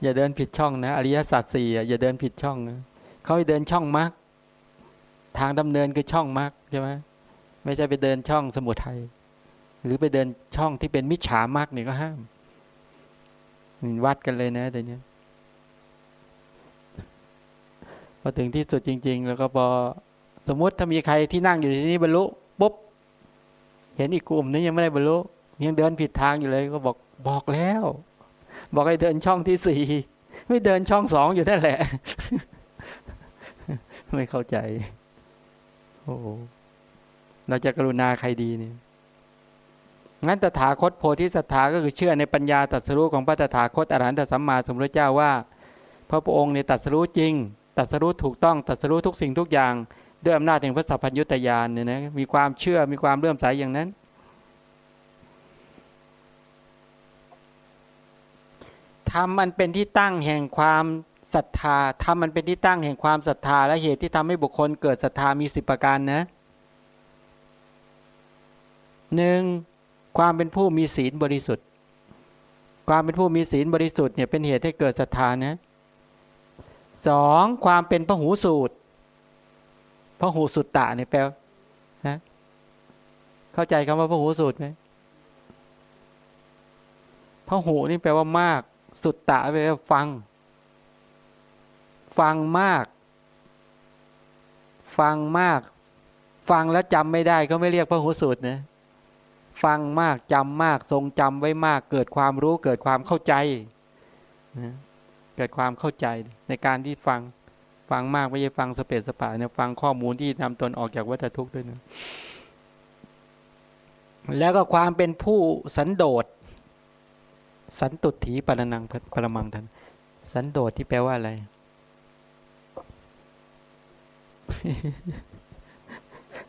อย่าเดินผิดช่องนะอริยสัจสี่อย่าเดินผิดช่องนะเขาให้เดินช่องมรรคทางดำเนินคือช่องมรรคใช่ไหม ไม่ใช่ไปเดินช่องสมุทัยหรือไปเดินช่องที่เป็นมิจฉามากเนี่ยก็ห้ามวัดกันเลยนะแต่เนี้ยพอถึงที่สุดจริง ๆ แล้วก็พอสมมติถ้ามีใครที่นั่งอยู่ที่นี่บรรลุปุ๊บเห็นอีกกลุ่มนี้ยังไม่ได้บรรลุยังเดินผิดทางอยู่เลยก็บอกบอกแล้ว บอกให้เดินช่องที่สี่ไม่เดินช่องสองอยู่นั่นแหละ ไม่เข้าใจ โอ้ เราจะกรุณาใครดีเนี่ยงั้นตถาคตโพธิสัตถาก็คือเชื่อในปัญญาตรัสรู้ของพระตถาคตอรหันตสัมมาสัมพุทธเจ้าว่า พระพุทธองค์ในตรัสรู้จริงตรัสรู้ถูกต้องตรัสรู้ทุกสิ่งทุกอย่าง ด้วยอำนาจแห่งพระสัพพัญญุตยานเนี่ยนะมีความเชื่อมีความเลื่อมใสอย่างนั้นทำมันเป็นที่ตั้งแห่งความศรัทธาทำมันเป็นที่ตั้งแห่งความศรัทธาและเหตุที่ทำให้บุคคลเกิดศรัทธามีสิบประการนะ หนึ่งความเป็นผู้มีศีลบริสุทธิ์ ความเป็นผู้มีศีลบริสุทธิ์เนี่ยเป็นเหตุให้เกิดศรัทธานะสองความเป็นพระหูสูตรพระหูสุตตะเนี่ยแปลนะเข้าใจคำว่าพระหูสูตรไหมพระหูนี่แปลว่ามาก สุตตะแปลว่าฟัง ฟังมาก ฟังมาก ฟังแล้วจำไม่ได้ก็ไม่เรียกพระหูสูตรนะ ฟังมากจำมากทรงจำไว้มาก เกิดความรู้เกิดความเข้าใจนะเกิดความเข้าใจในการที่ฟังฟังมากไม่ใช่ฟังสเปซสปาเนี่ยฟังข้อมูลที่นำตนออกจากวัฏทุกข์ด้วยนะแล้วก็ความเป็นผู้สันโดษสันตุถีปรนังปรมังทัน สันโดษที่แปลว่าอะไร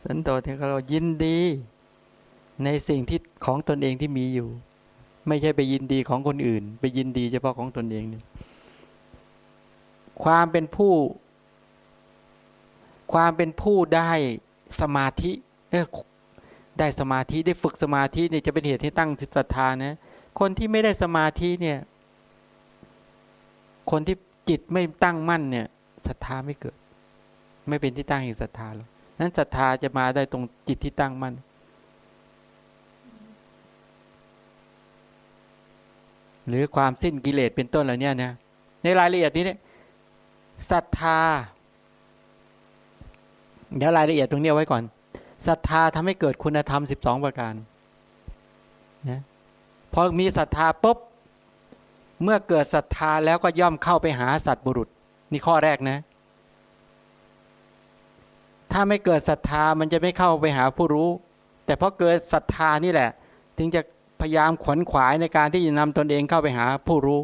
สันโดษที่เรายินดี ในสิ่งที่ของตนเองที่มีอยู่ ไม่ใช่ไปยินดีของคนอื่น ไปยินดีเฉพาะของตนเองนี่ความเป็นผู้ ความเป็นผู้ได้สมาธิเออได้สมาธิได้ฝึกสมาธิเนี่ยจะเป็นเหตุให้ตั้งศรัทธานะคนที่ไม่ได้สมาธิเนี่ย คนที่จิตไม่ตั้งมั่นเนี่ยศรัทธาไม่เกิด ไม่เป็นที่ตั้งแห่งศรัทธาหรอกนั้นศรัทธาจะมาได้ตรงจิตที่ตั้งมั่น หรือความสิ้นกิเลสเป็นต้นเหล่านี้นะในรายละเอียดนี้เนี่ยศรัทธา เดี๋ยวรายละเอียดตรงนี้ไว้ก่อนศรัทธาทำให้เกิดคุณธรรมสิบสองประการนะพอมีศรัทธาปุ๊บเมื่อเกิดศรัทธาแล้วก็ย่อมเข้าไปหาสัตว์บุรุษ นี่ข้อแรกนะ ถ้าไม่เกิดศรัทธามันจะไม่เข้าไปหาผู้รู้ แต่พอเกิดศรัทธานี่แหละ ถึงจะ พยายามขวนขวายในการที่จะนำตนเองเข้าไปหาผู้รู้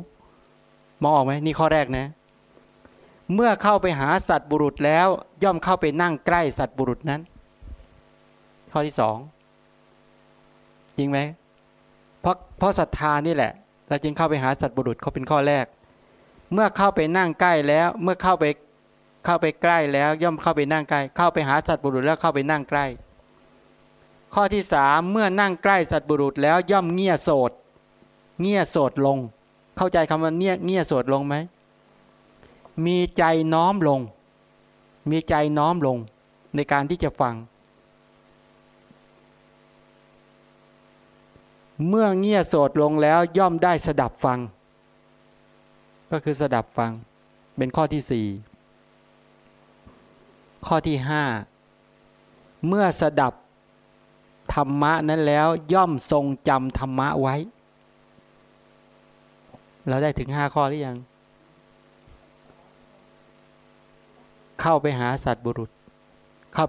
มองออกไหมนี่ข้อแรกนะ เมื่อเข้าไปหาสัตว์บุรุษแล้วย่อมเข้าไปนั่งใกล้สัตว์บุรุษนั้น ข้อที่สองจริงไหมเพราะเพราะศรัทธานี่แหละเราจึงเข้าไปหาสัตว์บุรุษเขาเป็นข้อแรก เมื่อเข้าไปนั่งใกล้แล้ว เมื่อเข้าไปเข้าไปใกล้แล้ว ย่อมเข้าไปนั่งใกล้ เข้าไปหาสัตว์บุรุษแล้วเข้าไปนั่งใกล้ ข้อที่สามเมื่อนั่งใกล้สัตบุรุษแล้วย่อมเงี่ยโสดเงี่ยโสดลง เข้าใจคำว่าเงี่ยเงี่ยโสดลงไหมมีใจน้อมลง มีใจน้อมลงในการที่จะฟัง เมื่อเงี่ยโสดลงแล้วย่อมได้สดับฟัง ก็คือสดับฟัง เป็นข้อที่สี่ข้อที่ห้าเมื่อสดับ ธรรมะนั้นแล้วย่อมทรงจำธรรมะไว้ เราได้ถึงห้าข้อหรือยัง เข้าไปหาสัตว์บุรุษ เข้า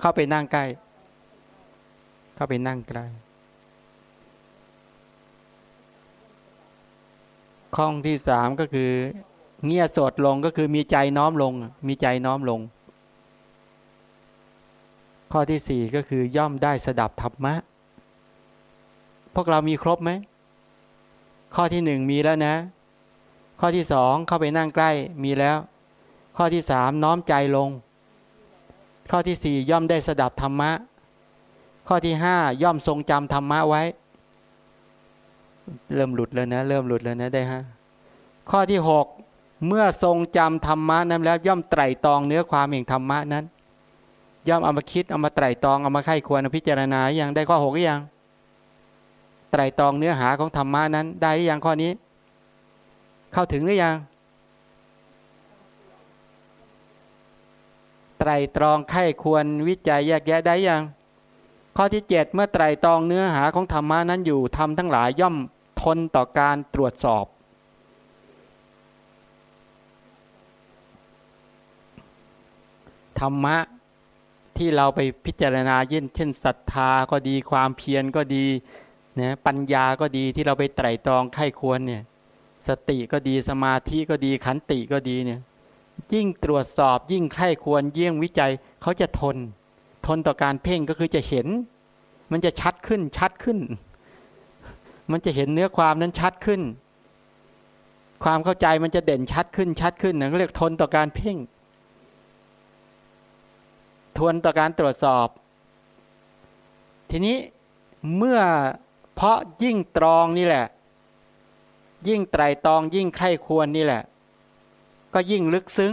เข้าไปนั่งใกล้ เข้าไปนั่งใกล้ข้องที่สามก็คือ เงียสดลงก็คือมีใจน้อมลง มีใจน้อมลง ข้อที่สี่ก็คือย่อมได้สดับธรรมะ พวกเรามีครบไหม ข้อที่หนึ่งมีแล้วนะ ข้อที่สองเข้าไปนั่งใกล้มีแล้ว ข้อที่สามน้อมใจลง ข้อที่สี่ย่อมได้สดับธรรมะ ข้อที่ห้าย่อมทรงจำธรรมะไว้ เริ่มหลุดแล้วนะ เริ่มหลุดแล้วนะได้ฮะข้อที่หกเมื่อทรงจำธรรมะนั้นแล้วย่อมไตรตรองเนื้อความแห่งธรรมะนั้น ย่อมเอามาคิดเอามาไตร่ตรองเอามาไข้ควรพิจารณาอย่างได้ข้อหกหรือยังไตรตรองเนื้อหาของธรรมะนั้น ได้หรือยังข้อนี้ เข้าถึงหรือยังไตรตรองไข้ควรวิจัยแยกแยะได้ยัง ข้อที่เจ็ดเมื่อไตรตรองเนื้อหาของธรรมะนั้นอยู่ทำทั้งหลายย่อมทนต่อการตรวจสอบ ธรรมะ ที่เราไปพิจารณาเช่นเช่นศรัทธาก็ดีความเพียรก็ดีนะปัญญาก็ดีที่เราไปไตรตรองไข้ควรเนี่ยสติก็ดีสมาธิก็ดีขันติก็ดีเนี่ยยิ่งตรวจสอบยิ่งไข้ควรเยี่ยงวิจัยเขาจะทน ทนต่อการเพ่งก็คือจะเห็น มันจะชัดขึ้นชัดขึ้น มันจะเห็นเนื้อความนั้นชัดขึ้น ความเข้าใจมันจะเด่นชัดขึ้นชัดขึ้นนะเรียกทนต่อการเพ่ง ทวนต่อการตรวจสอบ ทีนี้เมื่อเพราะยิ่งตรองนี่แหละ ยิ่งไตรตรองยิ่งไข้ควรนี่แหละ ก็ยิ่งลึกซึ้ง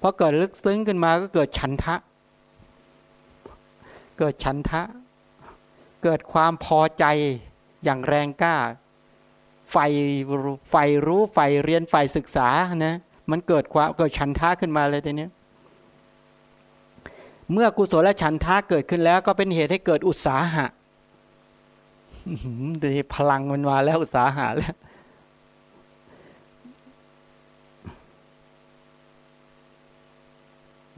พอเกิดลึกซึ้งขึ้นมาก็เกิดฉันทะ เกิดฉันทะ เกิดความพอใจอย่างแรงกล้าไฟไฟรู้ไฟเรียนไฟศึกษานะมันเกิดความเกิดฉันทะขึ้นมาเลยทีนี้ เมื่อกุศลฉันทะเกิดขึ้นแล้ว ก็เป็นเหตุให้เกิดอุตสาหะดีพลังมันมาแล้วอุตสาหะแล้ว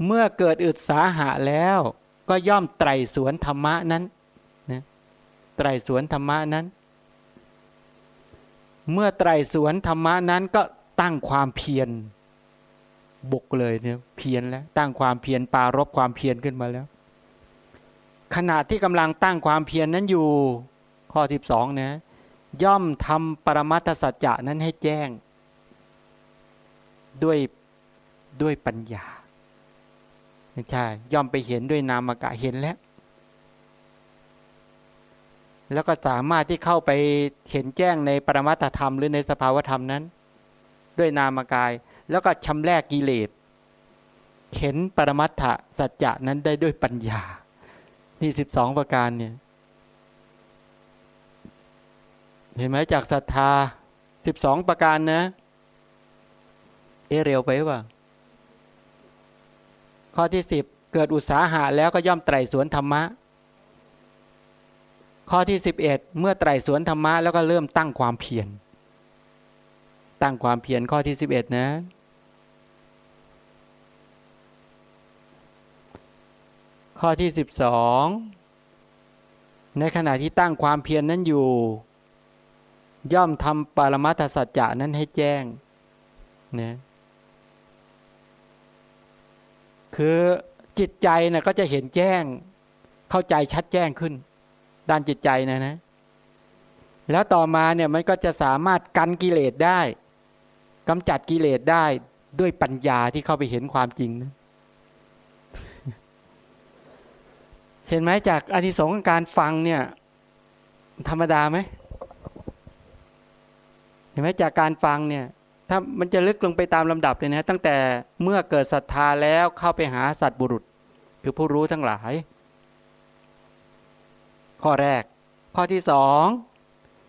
เมื่อเกิดอุตสาหะแล้ว ก็ย่อมไตรสวนธรรมะนั้นนะไตรสวนธรรมะนั้น เมื่อไตรสวนธรรมะนั้นก็ตั้งความเพียร บุกเลยเนี่ยเพียรแล้วตั้งความเพียรปารบความเพียรขึ้นมาแล้ว ขณะที่กำลังตั้งความเพียรนนั้นอยู่ ข้อที่สองนะ ย่อมทำปรมัตสัจจะนั้นให้แจ้ง ด้วยด้วยปัญญาใช่ย่อมไปเห็นด้วยนามกะเห็นแล้ว แล้วก็สามารถที่เข้าไปเห็นแจ้งในปรมัตธรรมหรือในสภาวธรรมนั้น ด้วยนามกาย แล้วก็ชำแรกกิเลสเข็นปรมัตถสัจจะนั้นได้ด้วยปัญญา นี่สิบสองประการเนี่ย เห็นไหมจากศรัทธาสิบสองประการนะ เอเร็วไปว่า ข้อที่สิบเกิดอุตสาหะแล้วก็ย่อมไตรสวนธรรมะ ข้อที่สิบเอ็ดเมื่อไตรสวนธรรมะแล้วก็เริ่มตั้งความเพียร ตั้งความเพียรข้อที่สิบเอ็ดนะ ข้อที่สิบสองในขณะที่ตั้งความเพียรนนั้นอยู่ ย่อมทำปรมัตถสัจจะนั้นให้แจ้งนะคือจิตใจนะก็จะเห็นแจ้ง เข้าใจชัดแจ้งขึ้น ด้านจิตใจนะนะ แล้วต่อมาเนี่ยมันก็จะสามารถกันกิเลสได้กำจัดกิเลสได้ด้วยปัญญาที่เข้าไปเห็นความจริงนะ เห็นไหมจากอธิสงส์การฟังเนี่ย ธรรมดาไหมเห็นไหมจากการฟังเนี่ยถ้ามันจะลึกลงไปตามลำดับเลยนะตั้งแต่เมื่อเกิดศรัทธาแล้วเข้าไปหาสัตบุรุษ คือผู้รู้ทั้งหลาย ข้อแรก ข้อที่สอง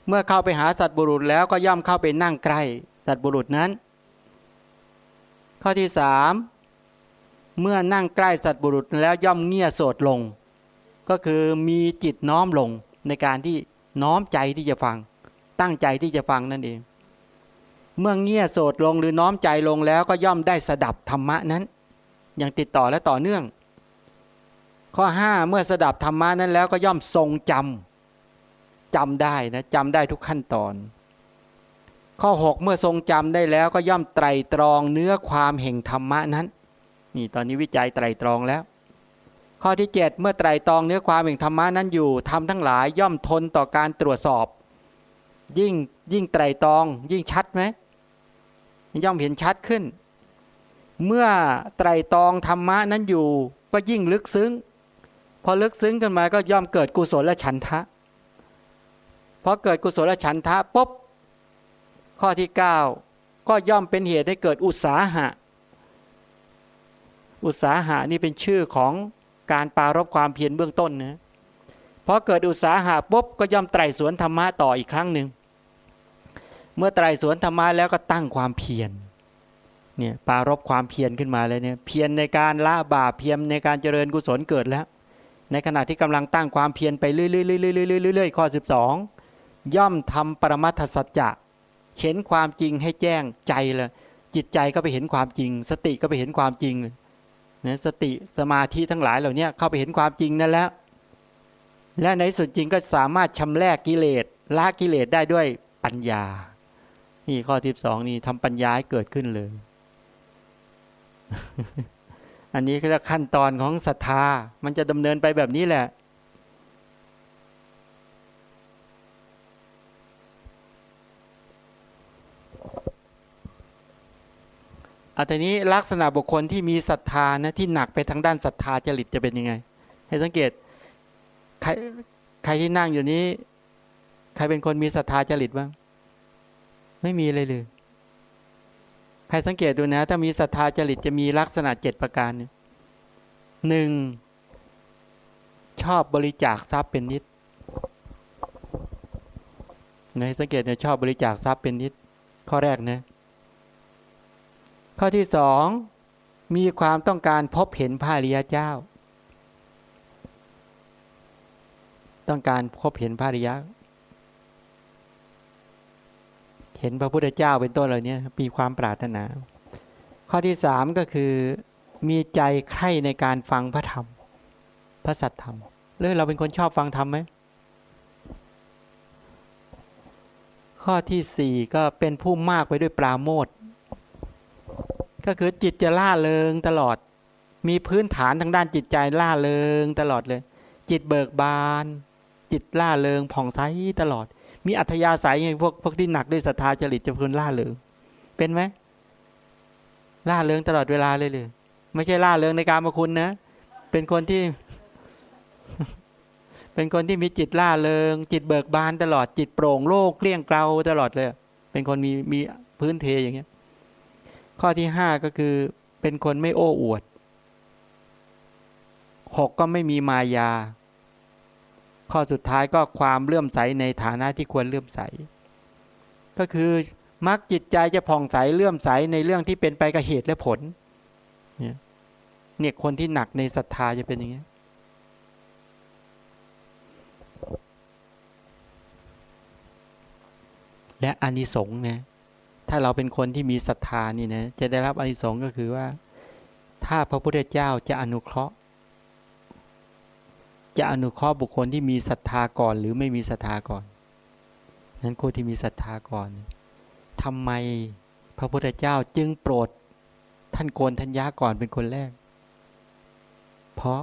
เมื่อเข้าไปหาสัตบุรุษแล้วก็ย่อมเข้าไปนั่งใกล้สัตบุรุษนั้น ข้อที่สามเมื่อนั่งใกล้สัตบุรุษแล้วย่อมเงี่ยโสดลง ก็คือมีจิตน้อมลงในการที่น้อมใจที่จะฟัง ตั้งใจที่จะฟังนั่นเอง เมื่อเงี่ยโสดลงหรือน้อมใจลงแล้วก็ย่อมได้สดับธรรมะนั้น อย่างติดต่อและต่อเนื่อง ข้อห้าเมื่อสดับธรรมะนั้นแล้วก็ย่อมทรงจำจำได้นะจำได้ทุกขั้นตอน ข้อ 6 เมื่อทรงจำได้แล้วก็ย่อมไตรตรองเนื้อความแห่งธรรมะนั้น นี่ตอนนี้วิจัยไตรตรองแล้ว ข้อที่ 7 เมื่อไตรตรองเนื้อความแห่งธรรมะนั้นอยู่ทำทั้งหลายย่อมทนต่อการตรวจสอบ ยิ่งยิ่งไตรตรองยิ่งชัดไหมย่อมเห็นชัดขึ้น เมื่อไตรตรองธรรมะนั้นอยู่ก็ยิ่งลึกซึ้ง พอลึกซึ้งขึ้นมาก็ย่อมเกิดกุศลและฉันทะพอเกิดกุศลและฉันทะปุ๊บข้อที่ 9 ก็ย่อมเป็นเหตุให้เกิดอุตสาหะ อุตสาหะนี่เป็นชื่อของ การปารบความเพียรเบื้องต้นนะพอเกิดอุตสาหะปุ๊บก็ย่อมไตรสวนธรรมะต่ออีกครั้งหนึ่งเมื่อไตรสวนธรรมะแล้วก็ตั้งความเพียรเนี่ยปารบความเพียรขึ้นมาเลยเนี่ยเพียรในการละบาปเพียรในการเจริญกุศลเกิดแล้ว ในขณะที่กำลังตั้งความเพียรไปเรื่อยๆๆๆๆข้อ 12 ย่อมทำปรมัตถสัจจะเห็นความจริงให้แจ้งใจเลยจิตใจก็ไปเห็นความจริง สติก็ไปเห็นความจริง นะสติสมาธิทั้งหลายเหล่านี้เข้าไปเห็นความจริงนั่นแล้ว และในสุดจริงก็สามารถชำแรกกิเลสละกิเลสได้ด้วยปัญญา นี่ข้อที่สองนี่ทำปัญญาให้เกิดขึ้นเลย อันนี้ก็จะขั้นตอนของศรัทธา มันจะดำเนินไปแบบนี้แหละ อันนี้ลักษณะบุคคลที่มีศรัทธานะที่หนักไปทางด้านศรัทธาจริตจะเป็นยังไง ให้สังเกตใครใครที่นั่งอยู่นี้ ใครเป็นคนมีศรัทธาจริตบ้าง ไม่มีเลยเลยใครสังเกตดูนะ ถ้ามีศรัทธาจริตจะมีลักษณะเจ็ดประการหนึ่งชอบบริจาคทรัพย์เป็นนิดในสังเกตเนี่ยชอบบริจาคทรัพย์เป็นนิด ข้อแรกนะ ข้อที่สองมีความต้องการพบเห็นพระริยเจ้า ต้องการพบเห็นพระริยะ เห็นพระพุทธเจ้าเป็นต้นเหล่านี้มีความปรารถนา ข้อที่สามก็คือ มีใจใคร่ในการฟังพระธรรม พระสัทธรรมเลยเราเป็นคนชอบฟังธรรมไหมข้อที่สี่ก็เป็นผู้มากไปด้วยปราโมท ก็คือจิตจะล่าเริงตลอด มีพื้นฐานทางด้านจิตใจล่าเริงตลอดเลย จิตเบิกบาน จิตล่าเริงผ่องใสตลอด มีอัธยาศัยอย่างพวกพวกที่หนักด้วยศรัทธาจริตจะพูนล่าเริง เป็นไหมล่าเริงตลอดเวลาเลยเลยไม่ใช่ล่าเริงในการมาคุณนะ เป็นคนที่ เป็นคนที่มีจิตล่าเริง จิตเบิกบานตลอดจิตโปร่งโล่งเกลี้ยงเกลาตลอดเลย เป็นคนมีมีพื้นเทอย่างเงี้ย ข้อที่ห้าก็คือเป็นคนไม่โอ้อวดหกก็ไม่มีมายา ข้อสุดท้ายก็ความเลื่อมใสในฐานะที่ควรเลื่อมใส ก็คือมักจิตใจจะผ่องใสเลื่อมใสในเรื่องที่เป็นไปกับเหตุและผล เนี่ยเนี่ยคนที่หนักในศรัทธาจะเป็นอย่างนี้และอานิสงส์เนี่ย ถ้าเราเป็นคนที่มีศรัทธานี่นะจะได้รับอนิสงส์ก็คือว่า ถ้าพระพุทธเจ้าจะอนุเคราะห์ จะอนุเคราะห์บุคคลที่มีศรัทธาก่อน หรือไม่มีศรัทธาก่อนนั้นคนที่มีศรัทธาก่อนทำไมพระพุทธเจ้าจึงโปรดท่านโกนทัญญาก่อนเป็นคนแรก เพราะ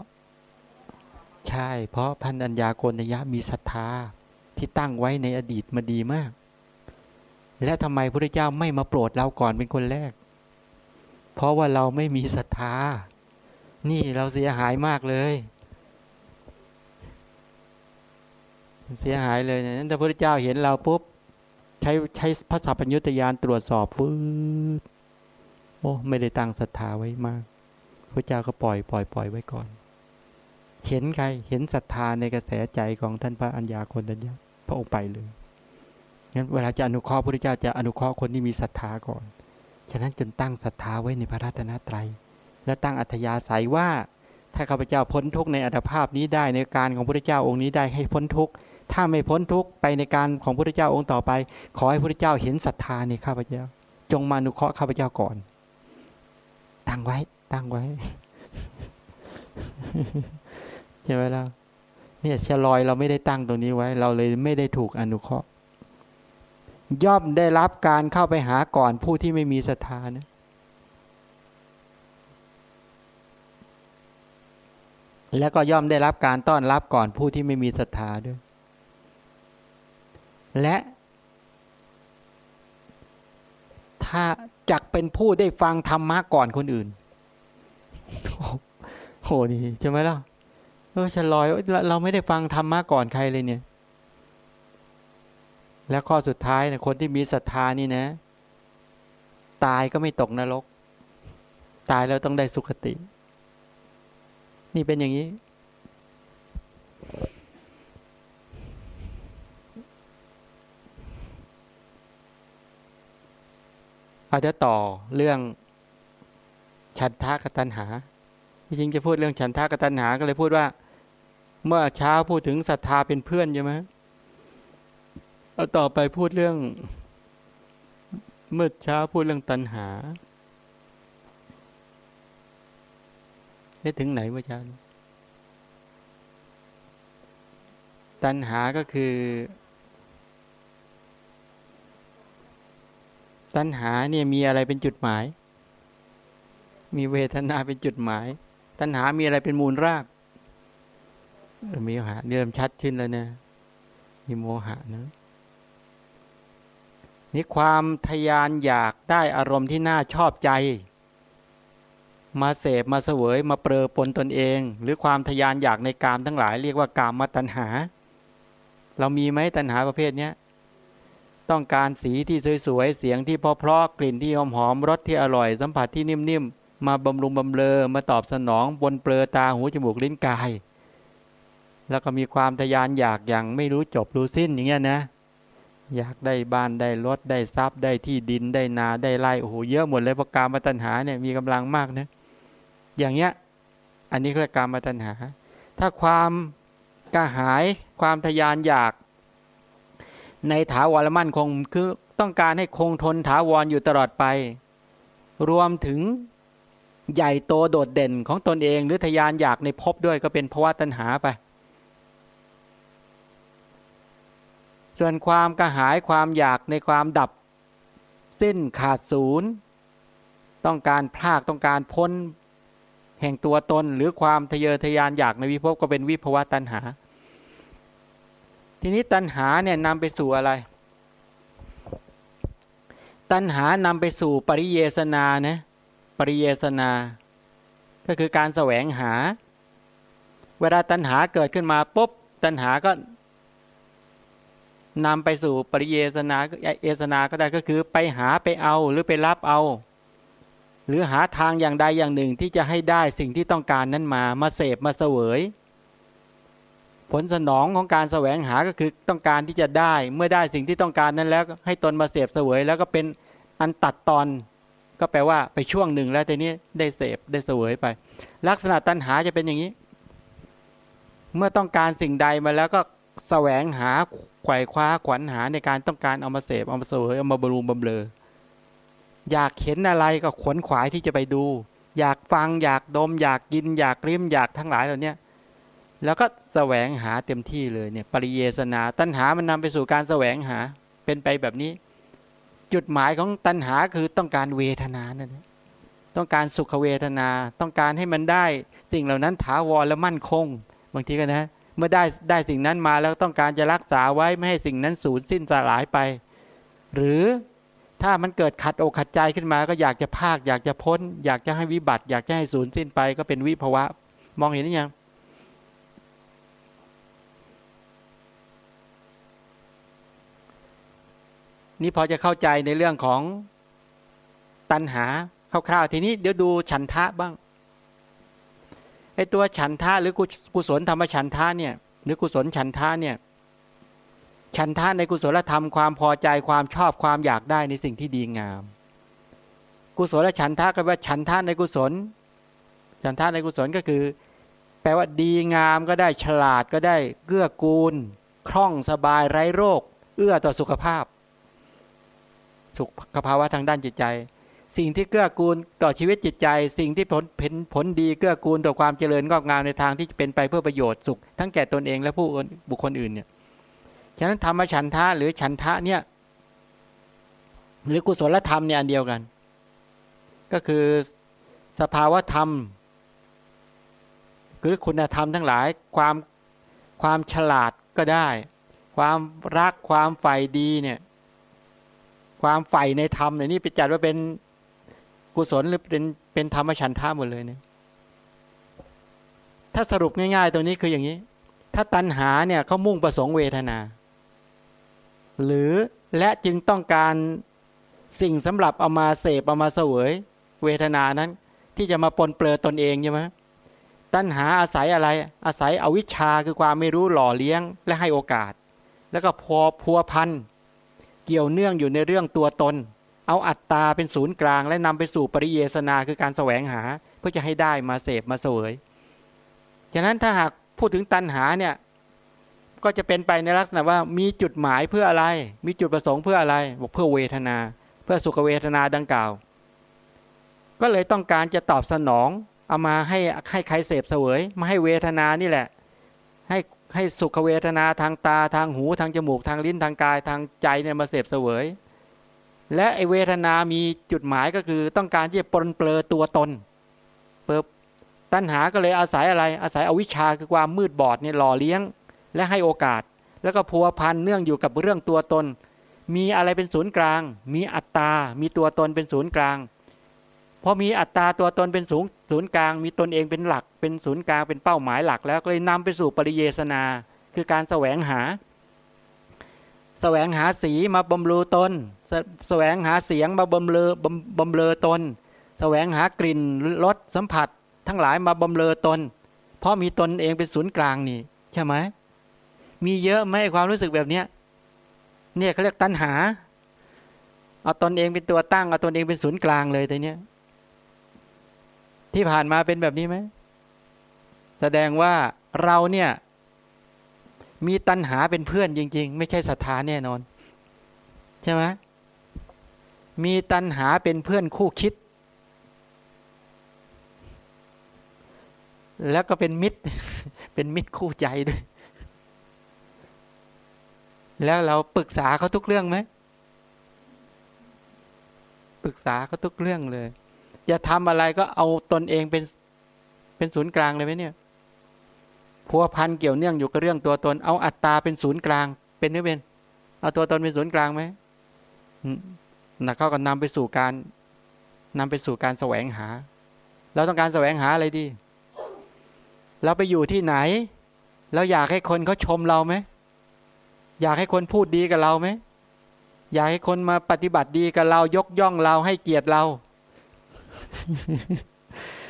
ใช่ เพราะพันอัญญาโกนทัญญามีศรัทธาที่ตั้งไว้ในอดีตมาดีมาก และทำไมพระเจ้าไม่มาโปรดเราก่อนเป็นคนแรก เพราะว่าเราไม่มีศรัทธา นี่เราเสียหายมากเลย เสียหายเลยเนี่ยแต่พระเจ้าเห็นเราปุ๊บใช้ใช้พระสัพพัญญุตยานตรวจสอบฟื้นโอ้ไม่ได้ตั้งศรัทธาไว้มาก พระเจ้าก็ปล่อยปล่อยปล่อยไว้ก่อน เห็นใครเห็นศรัทธาในกระแสใจของท่านพระอัญญาคนนั้นพระองค์ไปเลย งั้นเวลาจะอนุเคราะห์พระพุทธเจ้าจะอนุเคราะห์คนที่มีศรัทธาก่อน ฉะนั้นจนตั้งศรัทธาไว้ในพระรัตนตรัย และตั้งอัธยาศัยว่า ถ้าข้าพเจ้าพ้นทุกข์ในอัตภาพนี้ได้ในการของพระพุทธเจ้าองค์นี้ได้ให้พ้นทุกข์ ถ้าไม่พ้นทุกข์ไปในการของพระพุทธเจ้าองค์ต่อไป ขอให้พระพุทธเจ้าเห็นศรัทธาในข้าพเจ้า จงมาอนุเคราะห์ข้าพเจ้าก่อน ตั้งไว้ ตั้งไว้ใช่ไหมล่ะเนี่ยชลอยเราไม่ได้ตั้งตรงนี้ไว้ เราเลยไม่ได้ถูกอนุเคราะห์ ย่อมได้รับการเข้าไปหาก่อนผู้ที่ไม่มีศรัทธานะแล้วก็ย่อมได้รับการต้อนรับก่อนผู้ที่ไม่มีศรัทธาด้วย และถ้าจักเป็นผู้ได้ฟังธรรมะก่อนคนอื่น โหนี่ใช่ไหมล่ะ เออฉลอยเราไม่ได้ฟังธรรมะก่อนใครเลยเนี่ย และข้อสุดท้ายนะคนที่มีศรัทธานี่นะ ตายก็ไม่ตกนรก ตายแล้วต้องได้สุคติ นี่เป็นอย่างนี้ เอาเดี๋ยวต่อเรื่องฉันทากตัญหาที่จริงจะพูดเรื่องฉันทากตัญหาก็เลยพูดว่า เมื่อเช้าพูดถึงศรัทธาเป็นเพื่อนใช่ไหม เอาต่อไปพูดเรื่อง เมื่อเช้าพูดเรื่องตัณหาได้ถึงไหนเมื่อเช้าตัณหาก็คือ ตัณหาเนี่ยมีอะไรเป็นจุดหมาย มีเวทนาเป็นจุดหมาย ตัณหามีอะไรเป็นมูลราก มีโมหะเริ่มชัดขึ้นแล้วนะมีโมหะนะ นี่ความทยานอยากได้อารมณ์ที่น่าชอบใจ มาเสพมาเสวยมาเปรอปนตนเอง หรือความทยานอยากในกามทั้งหลาย เรียกว่ากามมาตัณหา เรามีไหมตัณหาประเภทนี้ต้องการสีที่สวยๆ เสียงที่เพราะๆกลิ่นที่หอมๆรสที่อร่อยสัมผัสที่นิ่มๆ มาบำรุงบำเรอมาตอบสนองบนเปลือตาหูจมูกลิ้นกาย แล้วก็มีความทยานอยากอย่างไม่รู้จบรู้สิ้นอย่างเงี้ยนะ อยากได้บ้านได้รถได้ทรัพย์ได้ที่ดินได้นาได้ไร่โอ้โหเยอะหมดเลยเพราะการมาตัญหาเนี่ยมีกำลังมากนะอย่างเงี้ยอันนี้คือการมาตัญหา ถ้าความกระหายความทยานอยาก ในถาวรมั่นคงคือต้องการให้คงทนถาวรอยู่ตลอดไป รวมถึงใหญ่โตโดดเด่นของตนเอง หรือทยานอยากในภพด้วยก็เป็นภาวะตัณหาไป ส่วนความกระหายความอยากในความดับ สิ้นขาดศูนย์ ต้องการพลากต้องการพ้น แห่งตัวตนหรือความทะเยอทะยานอยากในวิภพก็เป็นวิภวะตัณหา ทีนี้ตัณหาเนี่ยนำไปสู่อะไร ตัณหานำไปสู่ปริเยสนานะปริเยสนา ก็คือการแสวงหา เวลาตัณหาเกิดขึ้นมาปุ๊บตัณหาก็ นำไปสู่ปริเยสนาเอสนาก็ได้ก็คือไปหาไปเอาหรือไปรับเอา หรือหาทางอย่างใดอย่างหนึ่งที่จะให้ได้สิ่งที่ต้องการนั้นมามาเสพมาเสวย ผลสนองของการแสวงหาก็คือต้องการที่จะได้เมื่อได้สิ่งที่ต้องการนั้นแล้วให้ตนมาเสพเสวย แล้วก็เป็นอันตัดตอน ก็แปลว่าไปช่วงหนึ่งแล้วแต่นี้ได้เสพได้เสวยไป ลักษณะตัณหาจะเป็นอย่างนี้ เมื่อต้องการสิ่งใดมาแล้วก็ แสวงหาไขว่คว้าขวัญหาในการต้องการเอามาเสพเอามาเสวยเอามาบำรุงบำเรออยากเห็นอะไรก็ขวนขวายที่จะไปดู อยากฟังอยากดม อยากกิน อยากริมอยากทั้งหลายเหล่านี้แล้วก็แสวงหาเต็มที่เลยเนี่ยปริเยสนา ตัณหามันนำไปสู่การแสวงหาเป็นไปแบบนี้ จุดหมายของตัณหาคือต้องการเวทนานั่นต้องการสุขเวทนา ต้องการให้มันได้ สิ่งเหล่านั้นถาวรและมั่นคง บางทีก็นะ มื่อได้ได้สิ่งนั้นมาแล้วต้องการจะรักษาไว้ไม่ให้สิ่งนั้นสูญสิ้นสลายไป หรือถ้ามันเกิดขัดอกขัดใจขึ้นมา ก็อยากจะภาค อยากจะพ้น อยากจะให้วิบัติ อยากจะให้สูญสิ้นไปก็เป็นวิภวะ มองเห็นหรือยังนี่พอจะเข้าใจในเรื่องของตัณหาคร่าวๆทีนี้เดี๋ยวดูฉันทะบ้าง อตัวฉันทะหรือกุศลธรรมฉันทะเนี่ยหรือกุศลฉันทะเนี่ยฉันทะในกุศลธรรมความพอใจความชอบความอยากได้ในสิ่งที่ดีงาม กุศลฉันทะก็ว่าฉันทะในกุศล ฉันทะในกุศลก็คือ แปลว่าดีงามก็ได้ฉลาดก็ได้เกื้อกูล คล่องสบายไร้โรค เอื้อต่อสุขภาพ สุขภาวะทางด้านจิตใจ สิ่งที่เกื้อกูลต่อชีวิตจิตใจ สิ่งที่ผลผลผลดีเกื้อกูลต่อความเจริญงอกงามในทางที่เป็นไปเพื่อประโยชน์สุข ทั้งแก่ตนเองและผู้บุคคลอื่นเนี่ยฉะนั้นธรรมฉันทะหรือฉันทะเนี่ย หรือกุศลธรรมเนี่ยอันเดียวกัน ก็คือสภาวธรรม คือคุณธรรมทั้งหลายความความฉลาดก็ได้ ความรักความใฝ่ดีเนี่ย ความใฝ่ในธรรมเนี่ยนี่ไปจัดว่าเป็น กุศลหรือเป็นเป็นธรรมชันท่าหมดเลยเนี่ย ถ้าสรุปง่าย ๆตรงนี้คืออย่างนี้ ถ้าตัณหาเนี่ยเขามุ่งประสงค์เวทนา หรือและจึงต้องการสิ่งสำหรับเอามาเสพเอามาเสวย เวทนานั้น ที่จะมาปนเปื้อตนเองใช่ไหมตัณหาอาศัยอะไร อาศัยอวิชชาคือความไม่รู้หล่อเลี้ยงและให้โอกาส แล้วก็พอพัวพันเกี่ยวเนื่องอยู่ในเรื่องตัวตน เอาอัตตาเป็นศูนย์กลาง และนำไปสู่ปริเยสนาคือการแสวงหา เพื่อจะให้ได้มาเสพมาเสวยฉะนั้นถ้าหากพูดถึงตัณหาเนี่ยก็จะเป็นไปในลักษณะว่ามีจุดหมายเพื่ออะไร มีจุดประสงค์เพื่ออะไรบอกเพื่อเวทนา เพื่อสุขเวทนาดังกล่าว ก็เลยต้องการจะตอบสนองเอามาให้ให้ใครเสพเสวยมาให้เวทนานี่แหละ ให้ให้สุขเวทนาทางตาทางหูทางจมูกทางลิ้นทางกายทางใจเนี่ยมาเสพเสวย และไอเวทนามีจุดหมายก็คือต้องการที่จะปลนเปลือตัวตนเปิบตัณหาก็เลยอาศัยอะไร อาศัยอวิชชาคือความมืดบอดเนี่ยหล่อเลี้ยง และให้โอกาส แล้วก็พัวพันเนื่องอยู่กับเรื่องตัวตน มีอะไรเป็นศูนย์กลาง มีอัตตา มีตัวตนเป็นศูนย์กลางพอมีอัตตาตัวตนเป็นศูนย์ศูนย์กลาง มีตนเองเป็นหลัก เป็นศูนย์กลางเป็นเป้าหมายหลัก แล้วก็เลยนำไปสู่ปริเยสนา คือการแสวงหา แสวงหาสีมาบำรุตน แสวงหาเสียงมาบำเรอบำเรอตน แสวงหากลิ่นรสสัมผัส ทั้งหลายมาบำเรอตน เพราะมีตนเองเป็นศูนย์กลางนี่ ใช่ไหมมีเยอะไหมความรู้สึกแบบเนี้ยเนี่ยเขาเรียกตัณหา เอาตนเองเป็นตัวตั้งเอาตนเองเป็นศูนย์กลางเลยแต่เนี้ยที่ผ่านมาเป็นแบบนี้ไหมแสดงว่าเราเนี่ย มีตัณหาเป็นเพื่อนจริง ๆ ไม่ใช่ศรัทธาแน่นอน ใช่ไหมมีตัณหาเป็นเพื่อนคู่คิด แล้วก็เป็นมิตร เป็นมิตรคู่ใจด้วย แล้วเราปรึกษาเขาทุกเรื่องไหมปรึกษาเขาทุกเรื่องเลย จะทำอะไรก็เอาตนเองเป็นเป็นศูนย์กลางเลยไหมเนี่ย พัวพันเกี่ยวเนื่องอยู่กับเรื่องตัวตน เอาอัตตาเป็นศูนย์กลาง เป็นหรือเป็น เอาตัวตนเป็นศูนย์กลางไหมนะเขาก็นำไปสู่การนำไปสู่การแสวงหา เราต้องการแสวงหาอะไรดี เราไปอยู่ที่ไหน เราอยากให้คนเขาชมเราไหม อยากให้คนพูดดีกับเราไหม อยากให้คนมาปฏิบัติดีกับเรายกย่องเราให้เกียรติเรา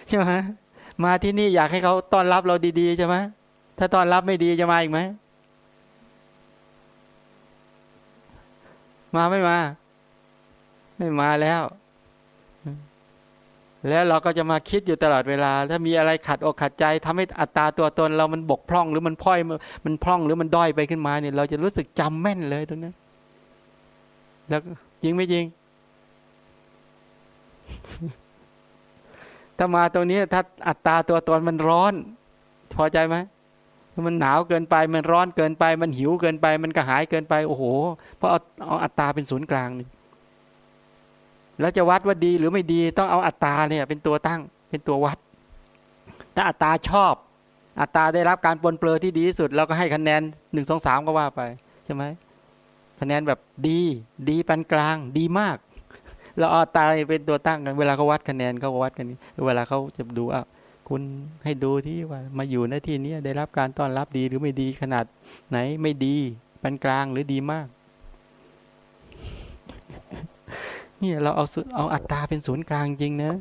ใช่ไหมมาที่นี่อยากให้เขาต้อนรับเราดีๆใช่ไหม ถ้าตอนรับไม่ดีจะมาอีกไหม มาไม่มา ไม่มาแล้ว แล้วเราก็จะมาคิดอยู่ตลอดเวลา ถ้ามีอะไรขัดอกขัดใจทำให้อัตราตัวตน เรามันบกพร่อง หรือมันพ่อย มันพร่องหรือมันด้อยไปขึ้นมาเนี่ย เราจะรู้สึกจำแม่นเลยตรงนี้แล้วจริงไม่จริงถ้ามาตรงนี้ถ้าอัตราตัวตนมันร้อน พอใจไหม มันหนาวเกินไป มันร้อนเกินไป มันหิวเกินไป มันกระหายเกินไป โอ้โห เพราะเอาเอาอัตราเป็นศูนย์กลางนี่แล้วจะวัดว่าดีหรือไม่ดีต้องเอาอัตตาเนี่ยเป็นตัวตั้งเป็นตัววัด ถ้าอัตตาชอบ อัตตาได้รับการปนเปื้อที่ดีที่สุดเราก็ให้คะแนนหนึ่งสองสามก็ว่าไปใช่ไหมคะแนนแบบดี ดีปานกลาง ดีมาก เราเอาตาเป็นตัวตั้งกัน เวลาเขาวัดคะแนนเขาวัดกันนี้เวลาเขาจะดูอะ คุณให้ดูที่ว่ามาอยู่ในที่นี้ได้รับการต้อนรับดีหรือไม่ดีขนาดไหนไม่ดีปานกลางหรือดีมากนี่เราเอาเอาอัตตาเป็นศูนย์กลางจริงนะ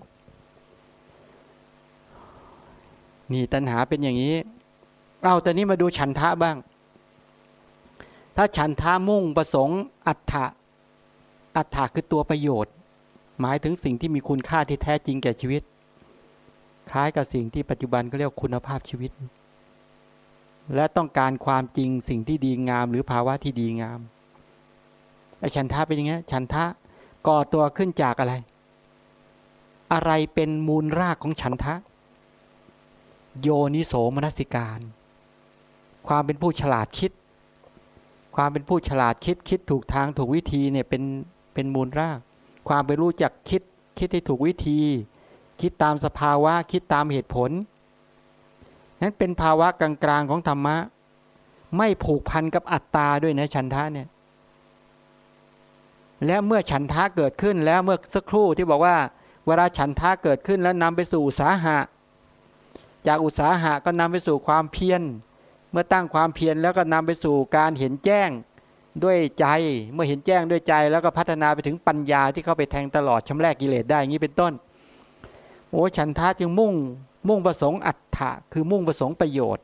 นี่ตัณหาเป็นอย่างนี้เอาแต่นี้มาดูฉันทะบ้าง ถ้าฉันทะมุ่งประสงค์ อัตถะอัตถะคือตัวประโยชน์ หมายถึงสิ่งที่มีคุณค่าที่แท้จริงแก่ชีวิต คล้ายกับสิ่งที่ปัจจุบันก็เรียกคุณภาพชีวิต และต้องการความจริงสิ่งที่ดีงาม หรือภาวะที่ดีงามไอ้ฉันทะเป็นย่างนี้ฉันทะก่อตัวขึ้นจากอะไร อะไรเป็นมูลรากของฉันทะ โยนิโสมนสิการ ความเป็นผู้ฉลาดคิด ความเป็นผู้ฉลาดคิดคิดถูกทางถูกวิธีเนี่ยเป็นเป็นมูลราก ความไปรู้จักคิดคิดที่ถูกวิธี คิดตามสภาวะคิดตามเหตุผล นั้นเป็นภาวะกลางๆของธรรมะ ไม่ผูกพันกับอัตตาด้วยนะฉันทะเนี่ย แล้วเมื่อฉันทะเกิดขึ้นแล้วเมื่อสักครู่ที่บอกว่า เวลาฉันทะเกิดขึ้นแล้วนำไปสู่อุตสาหะ จากอุตสาหะก็นำไปสู่ความเพียร เมื่อตั้งความเพียรแล้วก็นำไปสู่การเห็นแจ้งด้วยใจเมื่อเห็นแจ้งด้วยใจแล้วก็พัฒนาไปถึงปัญญาที่เข้าไปแทงตลอดชำระกกิเลสได้อย่างนี้เป็นต้น โอ้ฉันทะจึงมุ่ง มุ่งประสงค์อัตถะคือมุ่งประสงค์ประโยชน์